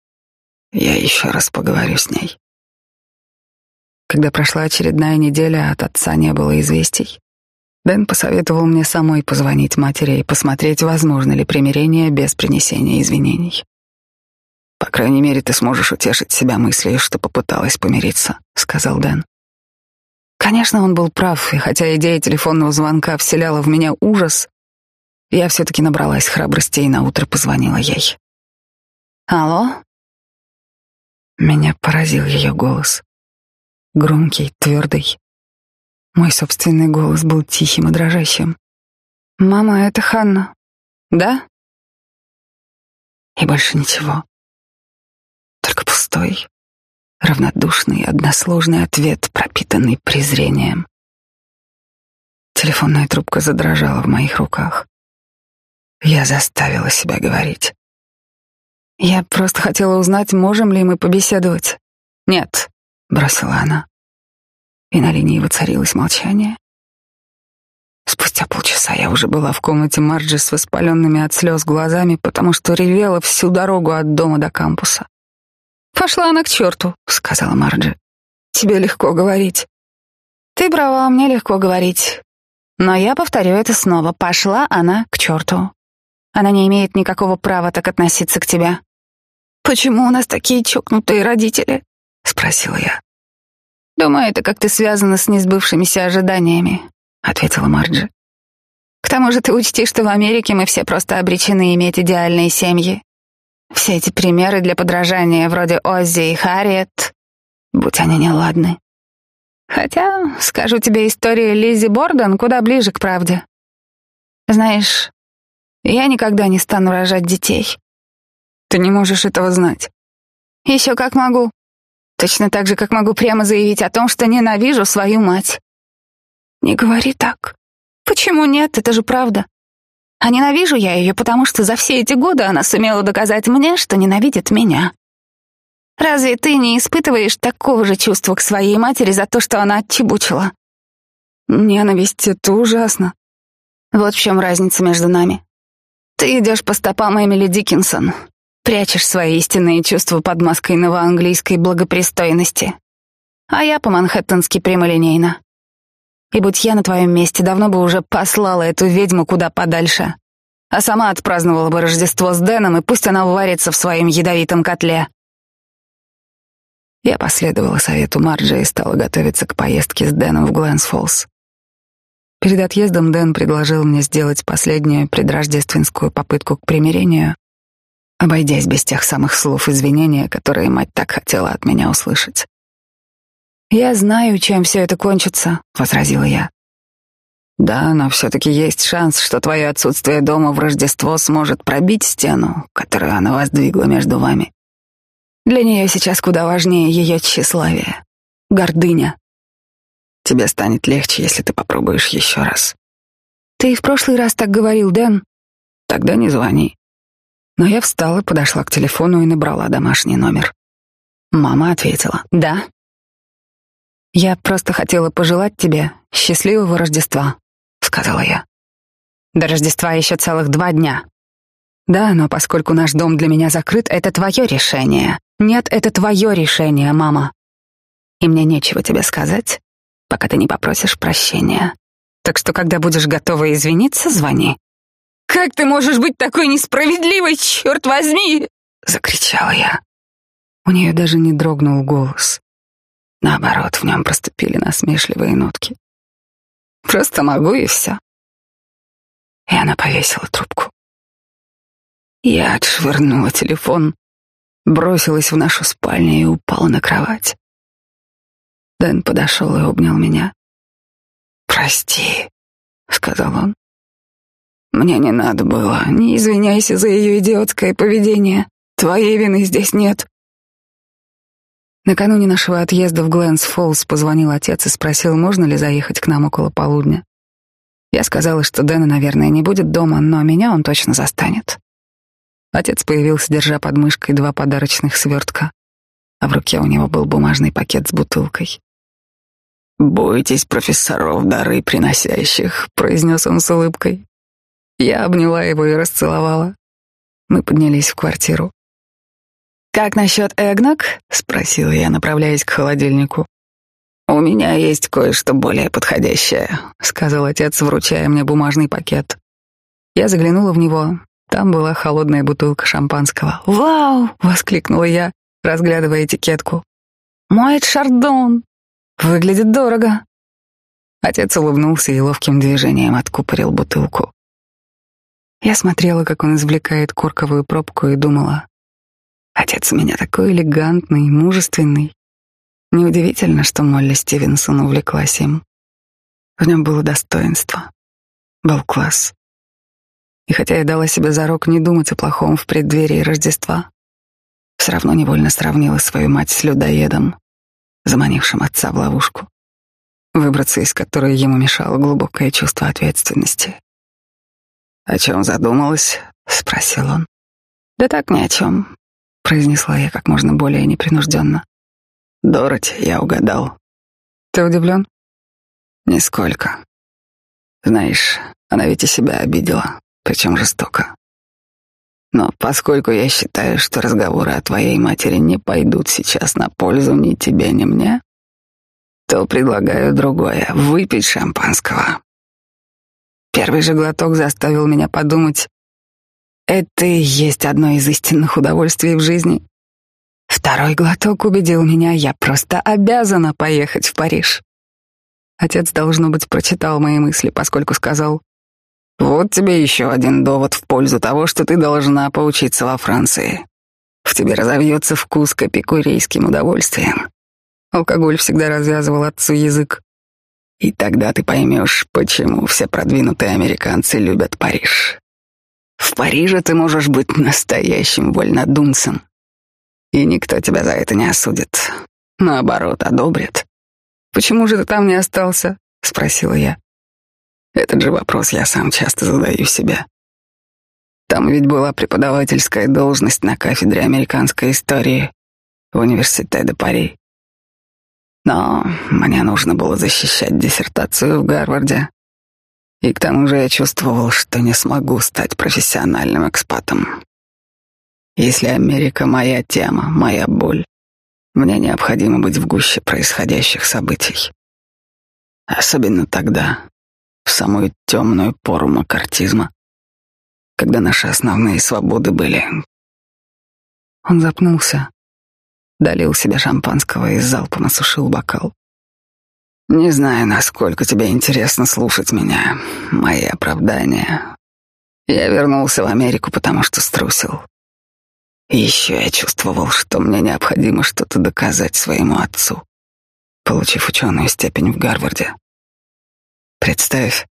Я еще раз поговорю с ней. Когда прошла очередная неделя, от отца не было известий. Дэн посоветовал мне самой позвонить матери и посмотреть, возможно ли примирение без принесения извинений. По крайней мере, ты сможешь утешить себя мыслью, что попыталась помириться, сказал Дэн. Конечно, он был прав, и хотя идея телефонного звонка вселяла в меня ужас, я все-таки набралась храбрости и наутро позвонила ей. «Алло?» Меня поразил ее голос. Громкий, твердый. Мой собственный голос был тихим и дрожащим. «Мама, это Ханна. Да?» И больше ничего. Только пустой, равнодушный, односложный ответ, пропитанный презрением. Телефонная трубка задрожала в моих руках. Я заставила себя говорить. Я просто хотела узнать, можем ли мы побеседовать. Нет, бросила она. И на линии воцарилось молчание. Спустя полчаса я уже была в комнате Марджи с воспаленными от слез глазами, потому что ревела всю дорогу от дома до кампуса. «Пошла она к черту», — сказала Марджи. «Тебе легко говорить». «Ты права, мне легко говорить. Но я повторю это снова. Пошла она к черту. Она не имеет никакого права так относиться к тебе. «Почему у нас такие чокнутые родители?» — спросила я. «Думаю, это как-то связано с несбывшимися ожиданиями», — ответила Марджи. «К тому же ты учти, что в Америке мы все просто обречены иметь идеальные семьи. Все эти примеры для подражания, вроде Оззи и Харриет, будь они неладны. Хотя, скажу тебе, история Лизи Борден куда ближе к правде. Знаешь, я никогда не стану рожать детей. Ты не можешь этого знать. Еще как могу. Точно так же, как могу прямо заявить о том, что ненавижу свою мать. Не говори так. Почему нет? Это же правда. А ненавижу я ее, потому что за все эти годы она сумела доказать мне, что ненавидит меня. Разве ты не испытываешь такого же чувства к своей матери за то, что она отчебучила? Ненависть — это ужасно. Вот в чем разница между нами. Ты идешь по стопам Эмили Диккенсон, прячешь свои истинные чувства под маской новоанглийской благопристойности. А я по-манхэттенски прямолинейно. И будь я на твоем месте, давно бы уже послала эту ведьму куда подальше, а сама отпраздновала бы Рождество с Дэном, и пусть она варится в своем ядовитом котле. Я последовала совету Марджи и стала готовиться к поездке с Дэном в Гленсфоллс. Перед отъездом Дэн предложил мне сделать последнюю предрождественскую попытку к примирению, обойдясь без тех самых слов извинения, которые мать так хотела от меня услышать. «Я знаю, чем все это кончится», — возразила я. «Да, но все-таки есть шанс, что твое отсутствие дома в Рождество сможет пробить стену, которую она воздвигла между вами. Для нее сейчас куда важнее ее тщеславие, гордыня. Тебе станет легче, если ты попробуешь еще раз. Ты в прошлый раз так говорил, Дэн. Тогда не звони. Но я встала, подошла к телефону и набрала домашний номер. Мама ответила «Да». «Я просто хотела пожелать тебе счастливого Рождества», — сказала я. «До Рождества еще целых два дня». «Да, но поскольку наш дом для меня закрыт, это твое решение. Нет, это твое решение, мама. И мне нечего тебе сказать, пока ты не попросишь прощения. Так что, когда будешь готова извиниться, звони. «Как ты можешь быть такой несправедливой, черт возьми!» — закричала я. У нее даже не дрогнул голос. Наоборот, в нем проступили насмешливые нотки. Просто могу и все. И она повесила трубку. Я отшвырнула телефон бросилась в нашу спальню и упала на кровать. Дэн подошел и обнял меня. «Прости», — сказал он. «Мне не надо было. Не извиняйся за ее идиотское поведение. Твоей вины здесь нет». Накануне нашего отъезда в Гленс Фоллс позвонил отец и спросил, можно ли заехать к нам около полудня. Я сказала, что Дэна, наверное, не будет дома, но меня он точно застанет. Отец появился, держа под мышкой два подарочных свертка, а в руке у него был бумажный пакет с бутылкой. «Бойтесь профессоров, дары приносящих», — произнес он с улыбкой. Я обняла его и расцеловала. Мы поднялись в квартиру. «Как насчет эгнок?» — спросила я, направляясь к холодильнику. «У меня есть кое-что более подходящее», — сказал отец, вручая мне бумажный пакет. Я заглянула в него, там была холодная бутылка шампанского. «Вау!» — воскликнула я, разглядывая этикетку. «Моет шардон! Выглядит дорого!» Отец улыбнулся и ловким движением откупорил бутылку. Я смотрела, как он извлекает корковую пробку и думала, отец у меня такой элегантный, мужественный. Неудивительно, что Молли Стивенсон увлеклась им. В нем было достоинство, был класс. И хотя я дала себе зарок не думать о плохом в преддверии Рождества, все равно невольно сравнила свою мать с людоедом, заманившим отца в ловушку, выбраться из которой ему мешало глубокое чувство ответственности. «О чем задумалась?» — спросил он. «Да так ни о чем», — произнесла я как можно более непринужденно. «Дороти, я угадал». «Ты удивлен?» «Нисколько. Знаешь, она ведь и себя обидела причем жестоко. Но поскольку я считаю, что разговоры о твоей матери не пойдут сейчас на пользу ни тебе, ни мне, то предлагаю другое — выпить шампанского. Первый же глоток заставил меня подумать, это и есть одно из истинных удовольствий в жизни. Второй глоток убедил меня, я просто обязана поехать в Париж. Отец, должно быть, прочитал мои мысли, поскольку сказал, вот тебе еще один довод в пользу того, что ты должна поучиться во Франции. В тебе разовьется вкус к эпикурейским удовольствиям. Алкоголь всегда развязывал отцу язык. И тогда ты поймешь, почему все продвинутые американцы любят Париж. В Париже ты можешь быть настоящим вольнодумцем. И никто тебя за это не осудит. Наоборот, одобрит. «Почему же ты там не остался?» — спросила я. Этот же вопрос я сам часто задаю себе. Там ведь была преподавательская должность на кафедре американской истории. в университет де Пари. Но мне нужно было защищать диссертацию в Гарварде. И к тому же я чувствовал, что не смогу стать профессиональным экспатом. Если Америка моя тема, моя боль, мне необходимо быть в гуще происходящих событий. Особенно тогда, в самую темную пору макартизма, когда наши основные свободы были... Он запнулся, долил себе шампанского и залпом осушил бокал. Не знаю, насколько тебе интересно слушать меня, мои оправдания. Я вернулся в Америку, потому что струсил. И еще я чувствовал, что мне необходимо что-то доказать своему отцу, получив ученую степень в Гарварде. Представь,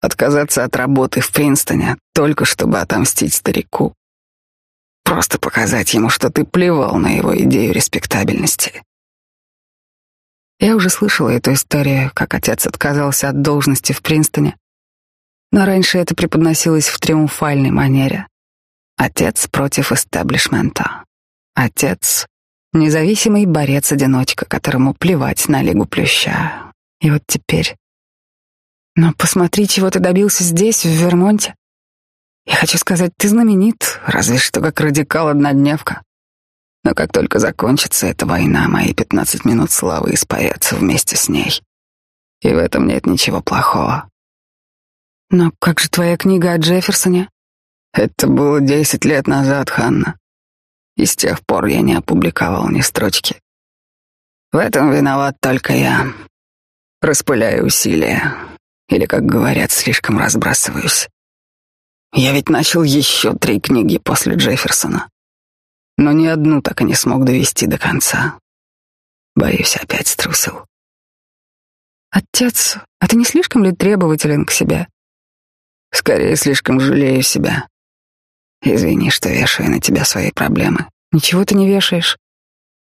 отказаться от работы в Принстоне только чтобы отомстить старику. Просто показать ему, что ты плевал на его идею респектабельности. Я уже слышала эту историю, как отец отказался от должности в Принстоне, но раньше это преподносилось в триумфальной манере. Отец против эстаблишмента. Отец — независимый борец-одиночка, которому плевать на Лигу Плюща. И вот теперь... Но посмотри, чего ты добился здесь, в Вермонте. Я хочу сказать, ты знаменит, разве что как радикал-однодневка. Но как только закончится эта война, мои пятнадцать минут славы испарятся вместе с ней. И в этом нет ничего плохого. Но как же твоя книга о Джефферсоне? Это было десять лет назад, Ханна. И с тех пор я не опубликовал ни строчки. В этом виноват только я. Распыляю усилия. Или, как говорят, слишком разбрасываюсь. Я ведь начал еще три книги после Джефферсона но ни одну так и не смог довести до конца. Боюсь, опять струсил. Отец, а ты не слишком ли требователен к себе? Скорее, слишком жалею себя. Извини, что вешаю на тебя свои проблемы. Ничего ты не вешаешь.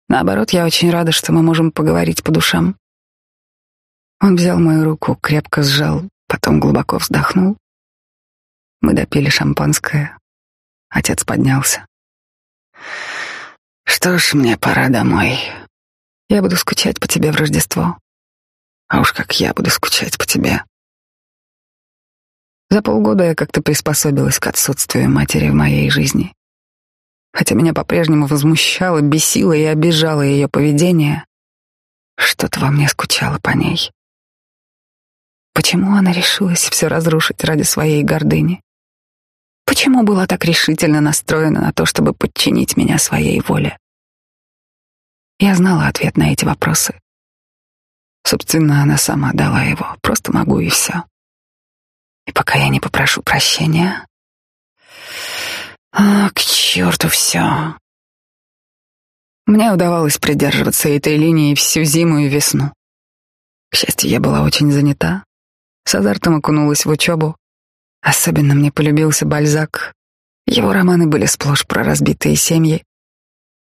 Наоборот, я очень рада, что мы можем поговорить по душам. Он взял мою руку, крепко сжал, потом глубоко вздохнул. Мы допили шампанское. Отец поднялся. Что ж, мне пора домой. Я буду скучать по тебе в Рождество. А уж как я буду скучать по тебе. За полгода я как-то приспособилась к отсутствию матери в моей жизни. Хотя меня по-прежнему возмущало, бесило и обижало ее поведение, что-то во мне скучало по ней. Почему она решилась все разрушить ради своей гордыни? Почему была так решительно настроена на то, чтобы подчинить меня своей воле? Я знала ответ на эти вопросы. Собственно, она сама дала его. Просто могу и все. И пока я не попрошу прощения... А, к черту все. Мне удавалось придерживаться этой линии всю зиму и весну. К счастью, я была очень занята. С азартом окунулась в учебу, Особенно мне полюбился Бальзак. Его романы были сплошь про разбитые семьи.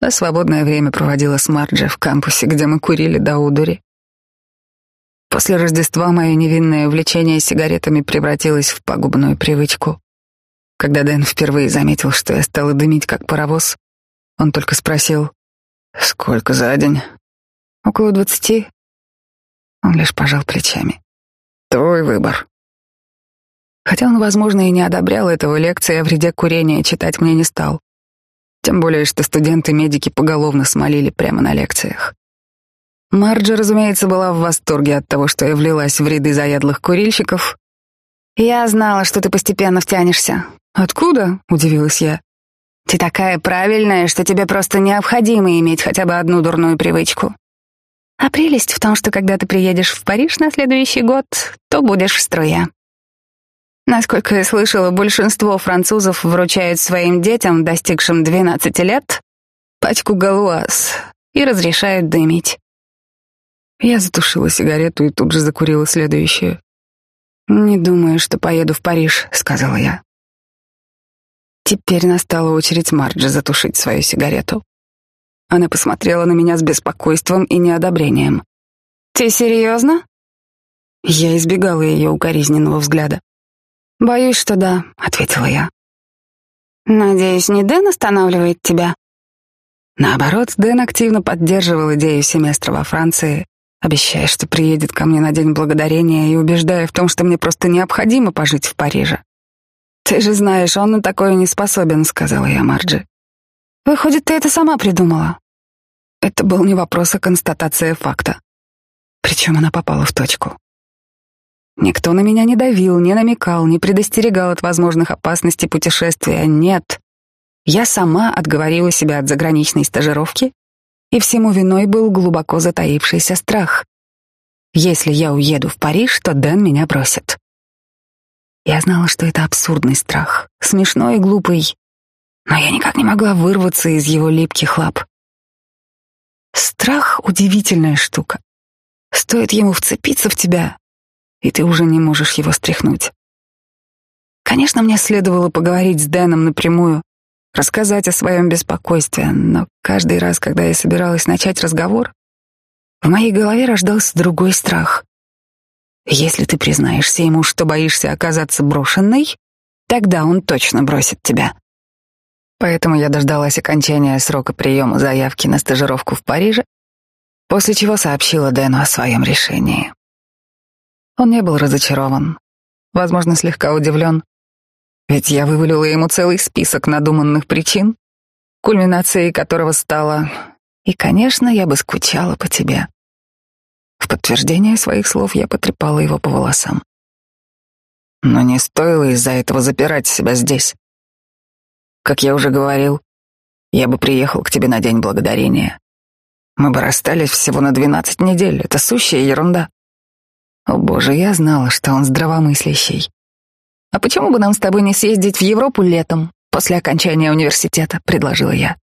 А свободное время проводила с Марджи в кампусе, где мы курили до удури. После Рождества мое невинное увлечение сигаретами превратилось в пагубную привычку. Когда Дэн впервые заметил, что я стала дымить как паровоз, он только спросил, «Сколько за день?» «Около двадцати». Он лишь пожал плечами. «Твой выбор». Хотя он, возможно, и не одобрял этого лекции о вреде курения, читать мне не стал. Тем более, что студенты-медики поголовно смолили прямо на лекциях. Марджи, разумеется, была в восторге от того, что я влилась в ряды заядлых курильщиков. «Я знала, что ты постепенно втянешься». «Откуда?» — удивилась я. «Ты такая правильная, что тебе просто необходимо иметь хотя бы одну дурную привычку. А прелесть в том, что когда ты приедешь в Париж на следующий год, то будешь в струе. Насколько я слышала, большинство французов вручают своим детям, достигшим 12 лет, пачку галуаз и разрешают дымить. Я затушила сигарету и тут же закурила следующую. «Не думаю, что поеду в Париж», — сказала я. Теперь настала очередь Марджи затушить свою сигарету. Она посмотрела на меня с беспокойством и неодобрением. «Ты серьезно?» Я избегала ее укоризненного взгляда. «Боюсь, что да», — ответила я. «Надеюсь, не Дэн останавливает тебя?» Наоборот, Дэн активно поддерживал идею семестра во Франции, обещая, что приедет ко мне на День Благодарения и убеждая в том, что мне просто необходимо пожить в Париже. «Ты же знаешь, он на такое не способен», — сказала я Марджи. «Выходит, ты это сама придумала?» Это был не вопрос, а констатация факта. Причем она попала в точку. Никто на меня не давил, не намекал, не предостерегал от возможных опасностей путешествия. Нет. Я сама отговорила себя от заграничной стажировки, и всему виной был глубоко затаившийся страх. Если я уеду в Париж, то Дэн меня бросит. Я знала, что это абсурдный страх, смешной и глупый, но я никак не могла вырваться из его липких лап. Страх — удивительная штука. Стоит ему вцепиться в тебя, и ты уже не можешь его стряхнуть. Конечно, мне следовало поговорить с Дэном напрямую, рассказать о своем беспокойстве, но каждый раз, когда я собиралась начать разговор, в моей голове рождался другой страх. Если ты признаешься ему, что боишься оказаться брошенной, тогда он точно бросит тебя. Поэтому я дождалась окончания срока приема заявки на стажировку в Париже, после чего сообщила Дэну о своем решении. Он не был разочарован, возможно, слегка удивлен, ведь я вывалила ему целый список надуманных причин, кульминацией которого стала «И, конечно, я бы скучала по тебе». В подтверждение своих слов я потрепала его по волосам. Но не стоило из-за этого запирать себя здесь. Как я уже говорил, я бы приехал к тебе на День Благодарения. Мы бы расстались всего на двенадцать недель. Это сущая ерунда. О боже, я знала, что он здравомыслящий. А почему бы нам с тобой не съездить в Европу летом, после окончания университета, предложила я.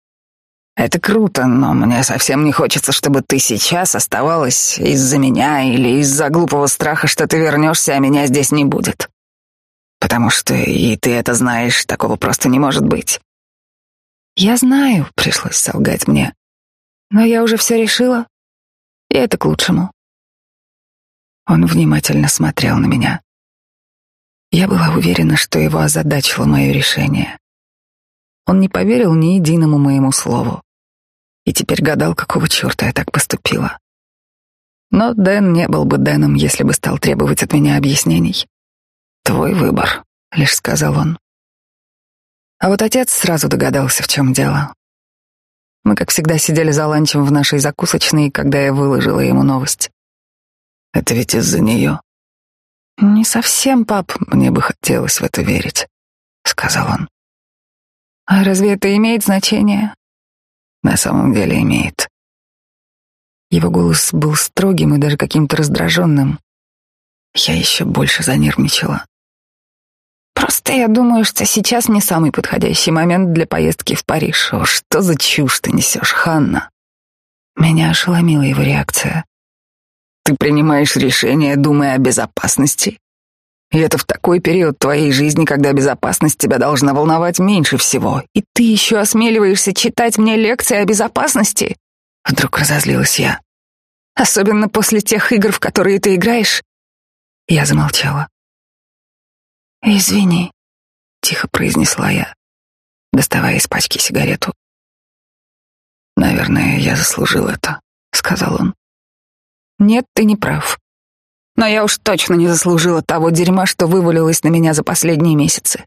Это круто, но мне совсем не хочется, чтобы ты сейчас оставалась из-за меня или из-за глупого страха, что ты вернешься, а меня здесь не будет. Потому что и ты это знаешь, такого просто не может быть. Я знаю, пришлось солгать мне. Но я уже все решила, и это к лучшему. Он внимательно смотрел на меня. Я была уверена, что его озадачило мое решение. Он не поверил ни единому моему слову. И теперь гадал, какого черта я так поступила. Но Дэн не был бы Дэном, если бы стал требовать от меня объяснений. «Твой выбор», — лишь сказал он. А вот отец сразу догадался, в чем дело. Мы, как всегда, сидели за ланчем в нашей закусочной, когда я выложила ему новость. Это ведь из-за нее. Не совсем, пап. Мне бы хотелось в это верить, сказал он. А разве это имеет значение? На самом деле имеет. Его голос был строгим и даже каким-то раздраженным. Я еще больше занервничала. Просто я думаю, что сейчас не самый подходящий момент для поездки в Париж. О, что за чушь ты несешь, Ханна? Меня ошеломила его реакция. Ты принимаешь решения, думая о безопасности. И это в такой период твоей жизни, когда безопасность тебя должна волновать меньше всего. И ты еще осмеливаешься читать мне лекции о безопасности? Вдруг разозлилась я. Особенно после тех игр, в которые ты играешь. Я замолчала. «Извини», — тихо произнесла я, доставая из пачки сигарету. «Наверное, я заслужил это», — сказал он. Нет, ты не прав. Но я уж точно не заслужила того дерьма, что вывалилось на меня за последние месяцы.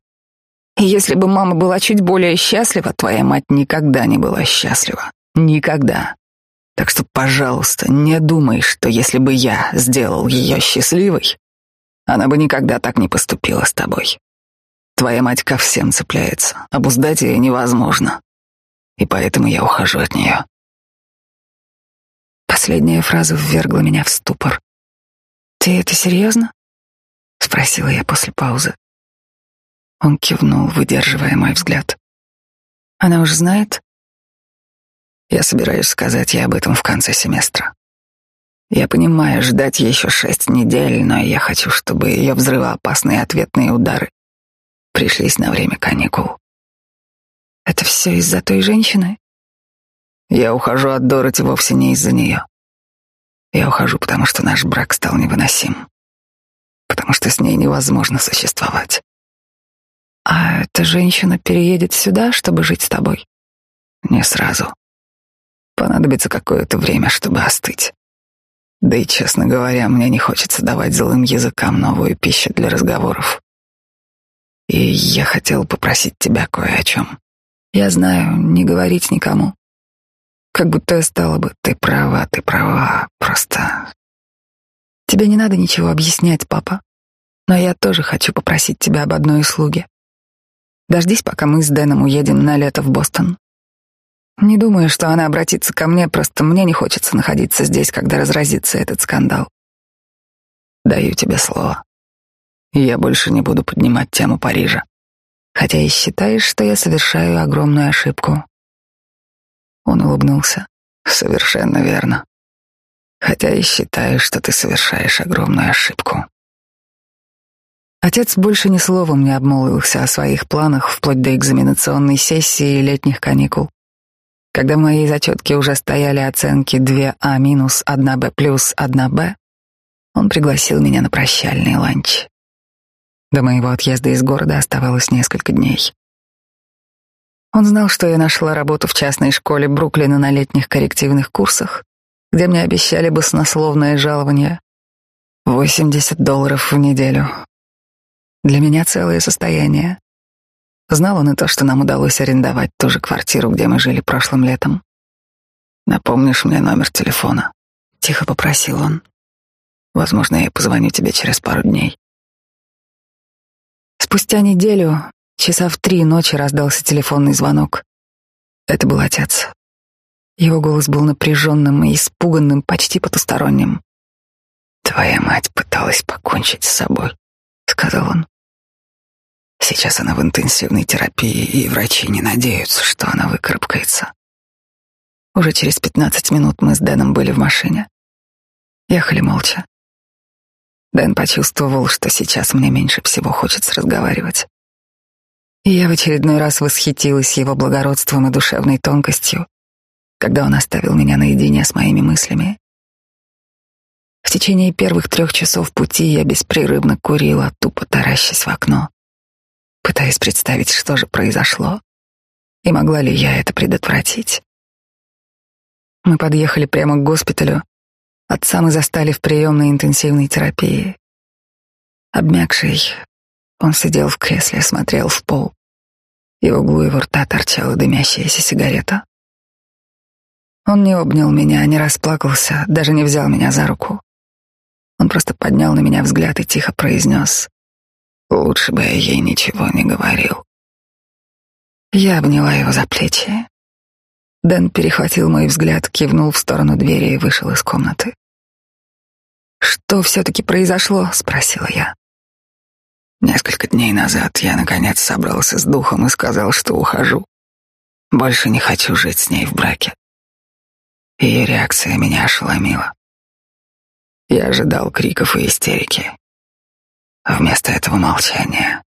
И если бы мама была чуть более счастлива, твоя мать никогда не была счастлива. Никогда. Так что, пожалуйста, не думай, что если бы я сделал ее счастливой, она бы никогда так не поступила с тобой. Твоя мать ко всем цепляется, обуздать ее невозможно. И поэтому я ухожу от нее. Последняя фраза ввергла меня в ступор. «Ты это серьезно?» — спросила я после паузы. Он кивнул, выдерживая мой взгляд. «Она уже знает?» «Я собираюсь сказать ей об этом в конце семестра. Я понимаю, ждать еще шесть недель, но я хочу, чтобы ее взрывоопасные ответные удары пришлись на время каникул. Это все из-за той женщины? Я ухожу от Дороти вовсе не из-за нее. Я ухожу, потому что наш брак стал невыносим. Потому что с ней невозможно существовать. А эта женщина переедет сюда, чтобы жить с тобой? Не сразу. Понадобится какое-то время, чтобы остыть. Да и, честно говоря, мне не хочется давать злым языкам новую пищу для разговоров. И я хотел попросить тебя кое о чем. Я знаю, не говорить никому. Как будто я стала бы, ты права, ты права, просто... Тебе не надо ничего объяснять, папа. Но я тоже хочу попросить тебя об одной услуге. Дождись, пока мы с Дэном уедем на лето в Бостон. Не думаю, что она обратится ко мне, просто мне не хочется находиться здесь, когда разразится этот скандал. Даю тебе слово. Я больше не буду поднимать тему Парижа. Хотя и считаешь, что я совершаю огромную ошибку. Он улыбнулся. Совершенно верно. Хотя и считаю, что ты совершаешь огромную ошибку. Отец больше ни словом не обмолвился о своих планах вплоть до экзаменационной сессии и летних каникул. Когда в моей зачетке уже стояли оценки 2А-, 1Б+, 1Б, он пригласил меня на прощальный ланч. До моего отъезда из города оставалось несколько дней. Он знал, что я нашла работу в частной школе Бруклина на летних коррективных курсах, где мне обещали баснословное жалование — 80 долларов в неделю. Для меня целое состояние. Знал он и то, что нам удалось арендовать ту же квартиру, где мы жили прошлым летом. «Напомнишь мне номер телефона?» — тихо попросил он. «Возможно, я позвоню тебе через пару дней». Спустя неделю, часа в три ночи, раздался телефонный звонок. Это был отец. Его голос был напряженным и испуганным, почти потусторонним. «Твоя мать пыталась покончить с собой», — сказал он. Сейчас она в интенсивной терапии, и врачи не надеются, что она выкарабкается. Уже через пятнадцать минут мы с Дэном были в машине. Ехали молча. Дэн почувствовал, что сейчас мне меньше всего хочется разговаривать. И я в очередной раз восхитилась его благородством и душевной тонкостью, когда он оставил меня наедине с моими мыслями. В течение первых трех часов пути я беспрерывно курила, тупо таращась в окно пытаясь представить, что же произошло, и могла ли я это предотвратить. Мы подъехали прямо к госпиталю. Отца мы застали в приемной интенсивной терапии. Обмякший, он сидел в кресле, смотрел в пол. И в углу его рта торчала дымящаяся сигарета. Он не обнял меня, не расплакался, даже не взял меня за руку. Он просто поднял на меня взгляд и тихо произнес Лучше бы я ей ничего не говорил. Я обняла его за плечи. Дэн перехватил мой взгляд, кивнул в сторону двери и вышел из комнаты. «Что все-таки произошло?» — спросила я. Несколько дней назад я, наконец, собрался с духом и сказал, что ухожу. Больше не хочу жить с ней в браке. Ее реакция меня ошеломила. Я ожидал криков и истерики, вместо этого молчания.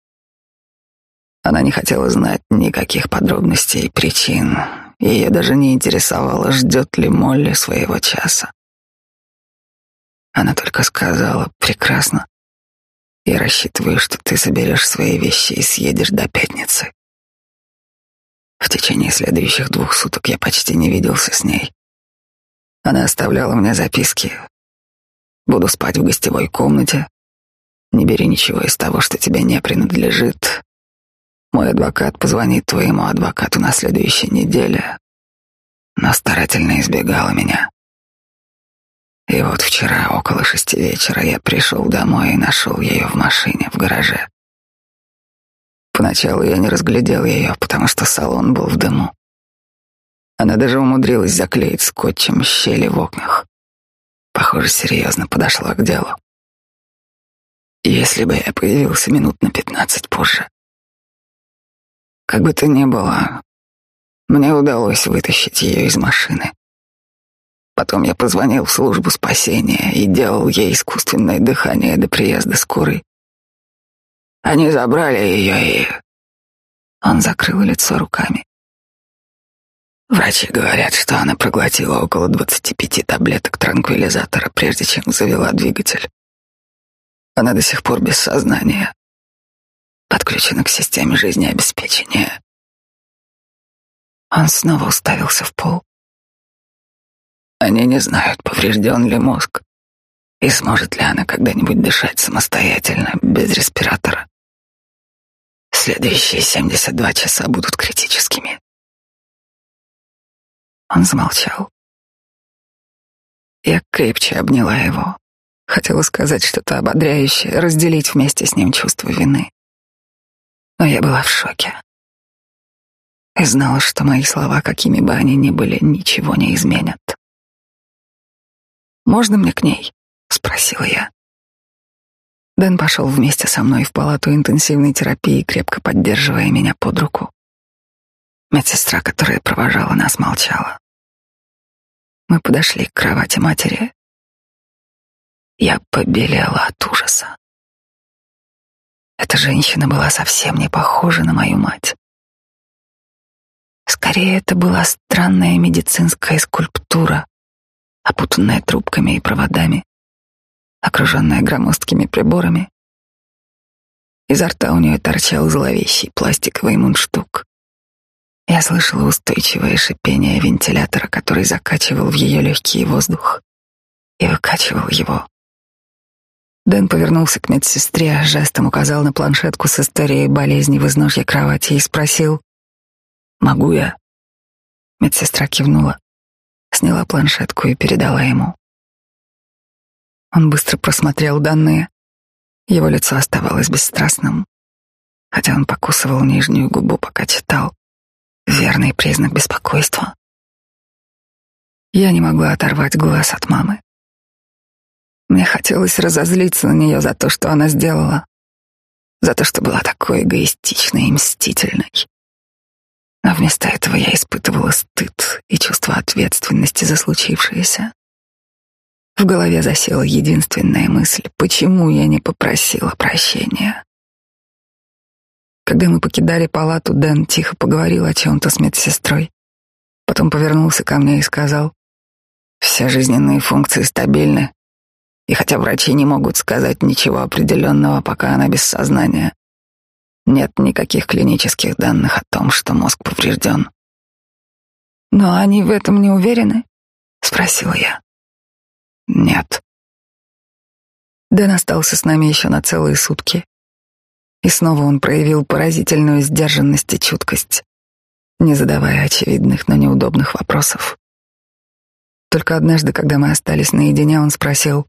Она не хотела знать никаких подробностей и причин. Ее даже не интересовало, ждет ли Молли своего часа. Она только сказала «прекрасно». Я рассчитываю, что ты соберешь свои вещи и съедешь до пятницы. В течение следующих двух суток я почти не виделся с ней. Она оставляла мне записки. Буду спать в гостевой комнате, не бери ничего из того, что тебе не принадлежит. Мой адвокат позвонит твоему адвокату на следующей неделе, но старательно избегала меня. И вот вчера около шести вечера я пришел домой и нашел ее в машине в гараже. Поначалу я не разглядел ее, потому что салон был в дыму. Она даже умудрилась заклеить скотчем щели в окнах. Похоже, серьезно подошла к делу. Если бы я появился минут на пятнадцать позже. Как бы то ни было, мне удалось вытащить ее из машины. Потом я позвонил в службу спасения и делал ей искусственное дыхание до приезда скорой. Они забрали ее и... Он закрыл лицо руками. Врачи говорят, что она проглотила около двадцати пяти таблеток транквилизатора, прежде чем завела двигатель. Она до сих пор без сознания, подключена к системе жизнеобеспечения. Он снова уставился в пол. Они не знают, поврежден ли мозг и сможет ли она когда-нибудь дышать самостоятельно, без респиратора. Следующие 72 часа будут критическими. Он замолчал. Я крепче обняла его. Хотела сказать что-то ободряющее, разделить вместе с ним чувство вины. Но я была в шоке. И знала, что мои слова, какими бы они ни были, ничего не изменят. «Можно мне к ней?» — спросила я. Дэн пошел вместе со мной в палату интенсивной терапии, крепко поддерживая меня под руку. Медсестра, которая провожала нас, молчала. Мы подошли к кровати матери. Я побелела от ужаса. Эта женщина была совсем не похожа на мою мать. Скорее, это была странная медицинская скульптура, опутанная трубками и проводами, окруженная громоздкими приборами. Изо рта у нее торчал зловещий пластиковый мундштук. Я слышала устойчивое шипение вентилятора, который закачивал в ее легкий воздух и выкачивал его. Дэн повернулся к медсестре, жестом указал на планшетку с историей болезни в изножье кровати и спросил, «Могу я?» Медсестра кивнула, сняла планшетку и передала ему. Он быстро просмотрел данные. Его лицо оставалось бесстрастным, хотя он покусывал нижнюю губу, пока читал. Верный признак беспокойства. Я не могла оторвать глаз от мамы. Мне хотелось разозлиться на нее за то, что она сделала, за то, что была такой эгоистичной и мстительной. Но вместо этого я испытывала стыд и чувство ответственности за случившееся. В голове засела единственная мысль, почему я не попросила прощения. Когда мы покидали палату, Дэн тихо поговорил о чем-то с медсестрой. Потом повернулся ко мне и сказал, «Все жизненные функции стабильны, и хотя врачи не могут сказать ничего определенного, пока она без сознания, нет никаких клинических данных о том, что мозг поврежден». «Но они в этом не уверены?» — спросила я. Нет. Дэн остался с нами еще на целые сутки. И снова он проявил поразительную сдержанность и чуткость, не задавая очевидных, но неудобных вопросов. Только однажды, когда мы остались наедине, он спросил,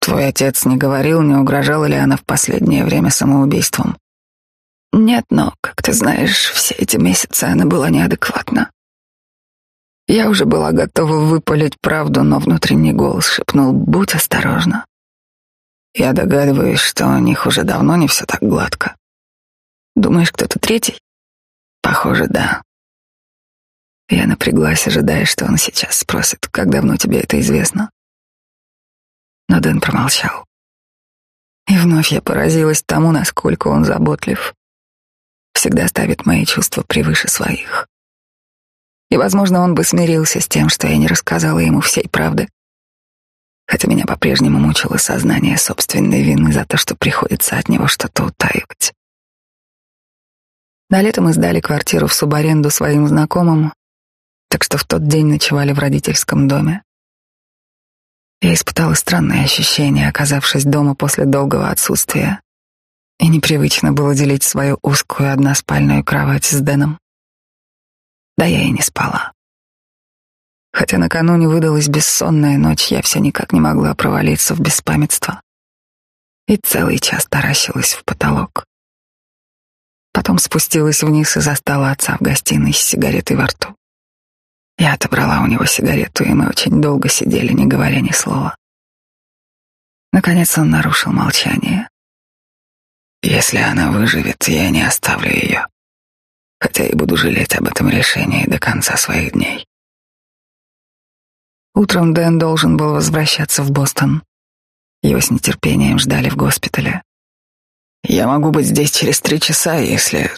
«Твой отец не говорил, не угрожала ли она в последнее время самоубийством?» «Нет, но, как ты знаешь, все эти месяцы она была неадекватна. Я уже была готова выпалить правду, но внутренний голос шепнул «Будь осторожна». Я догадываюсь, что у них уже давно не все так гладко. Думаешь, кто-то третий? Похоже, да. Я напряглась, ожидая, что он сейчас спросит, как давно тебе это известно. Но Дэн промолчал. И вновь я поразилась тому, насколько он заботлив. Всегда ставит мои чувства превыше своих. И, возможно, он бы смирился с тем, что я не рассказала ему всей правды. Хотя меня по-прежнему мучило сознание собственной вины за то, что приходится от него что-то утаивать. На лето мы сдали квартиру в субаренду своим знакомым, так что в тот день ночевали в родительском доме. Я испытала странное ощущение, оказавшись дома после долгого отсутствия, и непривычно было делить свою узкую односпальную кровать с Дэном. Да я и не спала. Хотя накануне выдалась бессонная ночь, я все никак не могла провалиться в беспамятство. И целый час таращилась в потолок. Потом спустилась вниз и застала отца в гостиной с сигаретой во рту. Я отобрала у него сигарету, и мы очень долго сидели, не говоря ни слова. Наконец он нарушил молчание. Если она выживет, я не оставлю ее хотя и буду жалеть об этом решении до конца своих дней. Утром Дэн должен был возвращаться в Бостон. Его с нетерпением ждали в госпитале. «Я могу быть здесь через три часа, если...»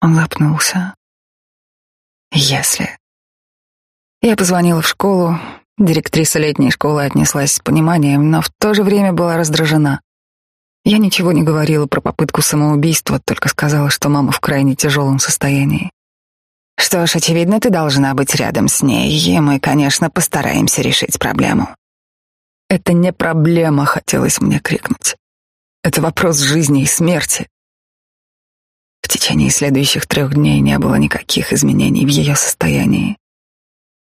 Он запнулся. «Если...» Я позвонила в школу. Директриса летней школы отнеслась с пониманием, но в то же время была раздражена. Я ничего не говорила про попытку самоубийства, только сказала, что мама в крайне тяжелом состоянии, Что ж, очевидно, ты должна быть рядом с ней, и мы, конечно, постараемся решить проблему. Это не проблема, хотелось мне крикнуть. Это вопрос жизни и смерти. Течение следующих трех дней не было никаких изменений в ее состоянии.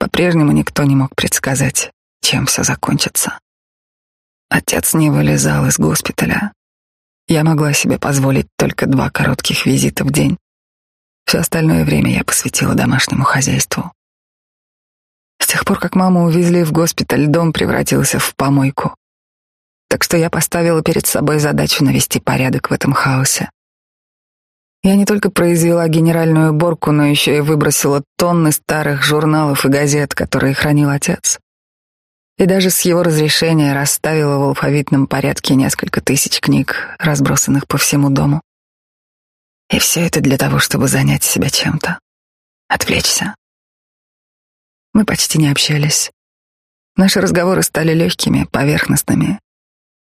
По-прежнему никто не мог предсказать, чем все закончится. Отец не вылезал из госпиталя. Я могла себе позволить только два коротких визита в день. Все остальное время я посвятила домашнему хозяйству. С тех пор, как маму увезли в госпиталь, дом превратился в помойку. Так что я поставила перед собой задачу навести порядок в этом хаосе. Я не только произвела генеральную уборку, но еще и выбросила тонны старых журналов и газет, которые хранил отец. И даже с его разрешения расставила в алфавитном порядке несколько тысяч книг, разбросанных по всему дому. И все это для того, чтобы занять себя чем-то, отвлечься. Мы почти не общались. Наши разговоры стали легкими, поверхностными,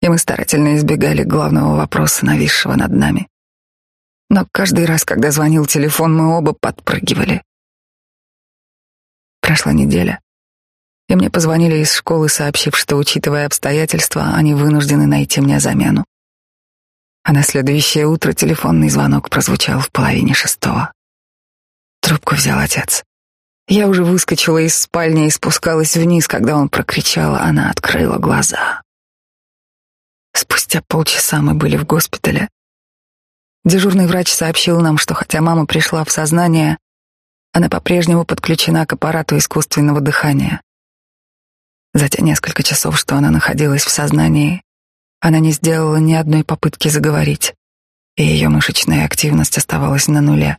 и мы старательно избегали главного вопроса, нависшего над нами. Но каждый раз, когда звонил телефон, мы оба подпрыгивали. Прошла неделя, и мне позвонили из школы, сообщив, что, учитывая обстоятельства, они вынуждены найти мне замену. А на следующее утро телефонный звонок прозвучал в половине шестого. Трубку взял отец. Я уже выскочила из спальни и спускалась вниз, когда он прокричал, она открыла глаза. Спустя полчаса мы были в госпитале. Дежурный врач сообщил нам, что хотя мама пришла в сознание, она по-прежнему подключена к аппарату искусственного дыхания. За те несколько часов, что она находилась в сознании, она не сделала ни одной попытки заговорить, и ее мышечная активность оставалась на нуле.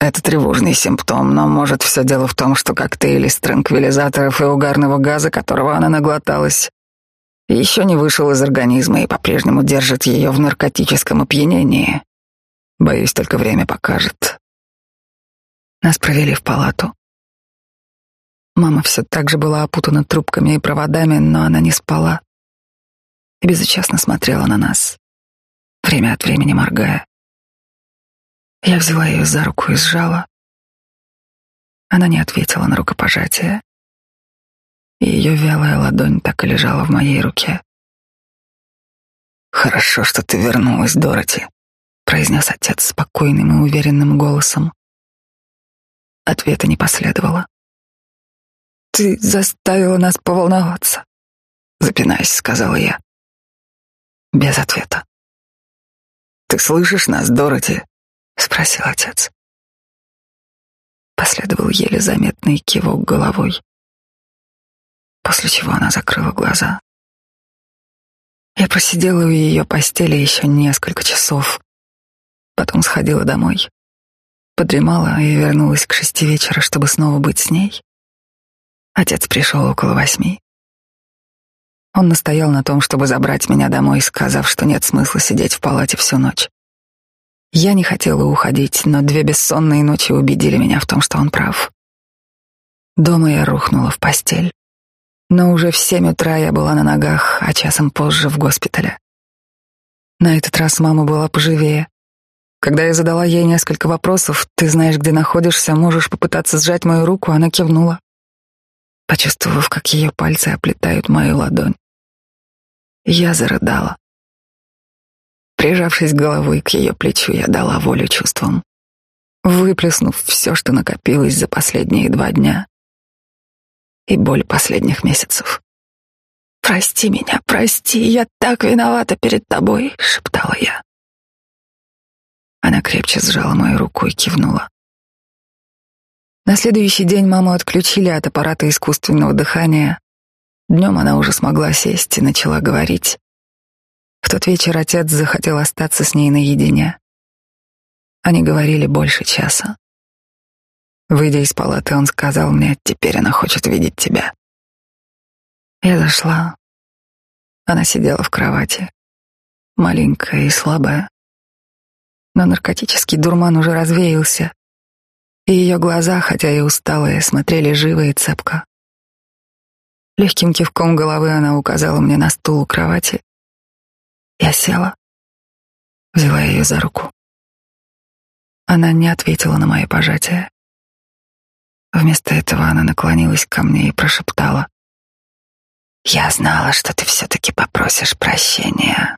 Это тревожный симптом, но может все дело в том, что коктейль из транквилизаторов и угарного газа, которого она наглоталась, еще не вышел из организма и по-прежнему держит ее в наркотическом опьянении. Боюсь, только время покажет. Нас провели в палату. Мама все так же была опутана трубками и проводами, но она не спала и безучастно смотрела на нас, время от времени моргая. Я взяла ее за руку и сжала. Она не ответила на рукопожатие и ее вялая ладонь так и лежала в моей руке. «Хорошо, что ты вернулась, Дороти», — произнес отец спокойным и уверенным голосом. Ответа не последовало. «Ты заставила нас поволноваться», — запинаясь, сказала я. Без ответа. «Ты слышишь нас, Дороти?» — спросил отец. Последовал еле заметный кивок головой после чего она закрыла глаза. Я просидела у ее постели еще несколько часов, потом сходила домой, подремала и вернулась к шести вечера, чтобы снова быть с ней. Отец пришел около восьми. Он настоял на том, чтобы забрать меня домой, сказав, что нет смысла сидеть в палате всю ночь. Я не хотела уходить, но две бессонные ночи убедили меня в том, что он прав. Дома я рухнула в постель. Но уже в семь утра я была на ногах, а часом позже в госпитале. На этот раз мама была поживее. Когда я задала ей несколько вопросов, ты знаешь, где находишься, можешь попытаться сжать мою руку, она кивнула, почувствовав, как ее пальцы оплетают мою ладонь. Я зарыдала. Прижавшись головой к ее плечу, я дала волю чувствам, выплеснув все, что накопилось за последние два дня и боль последних месяцев. «Прости меня, прости, я так виновата перед тобой», — шептала я. Она крепче сжала мою руку и кивнула. На следующий день маму отключили от аппарата искусственного дыхания. Днем она уже смогла сесть и начала говорить. В тот вечер отец захотел остаться с ней наедине. Они говорили больше часа. Выйдя из палаты, он сказал мне, теперь она хочет видеть тебя. Я зашла. Она сидела в кровати, маленькая и слабая. Но наркотический дурман уже развеялся, и ее глаза, хотя и усталые, смотрели живо и цепко. Легким кивком головы она указала мне на стул у кровати. Я села, взяла ее за руку. Она не ответила на мое пожатие. Вместо этого она наклонилась ко мне и прошептала. «Я знала, что ты все-таки попросишь прощения.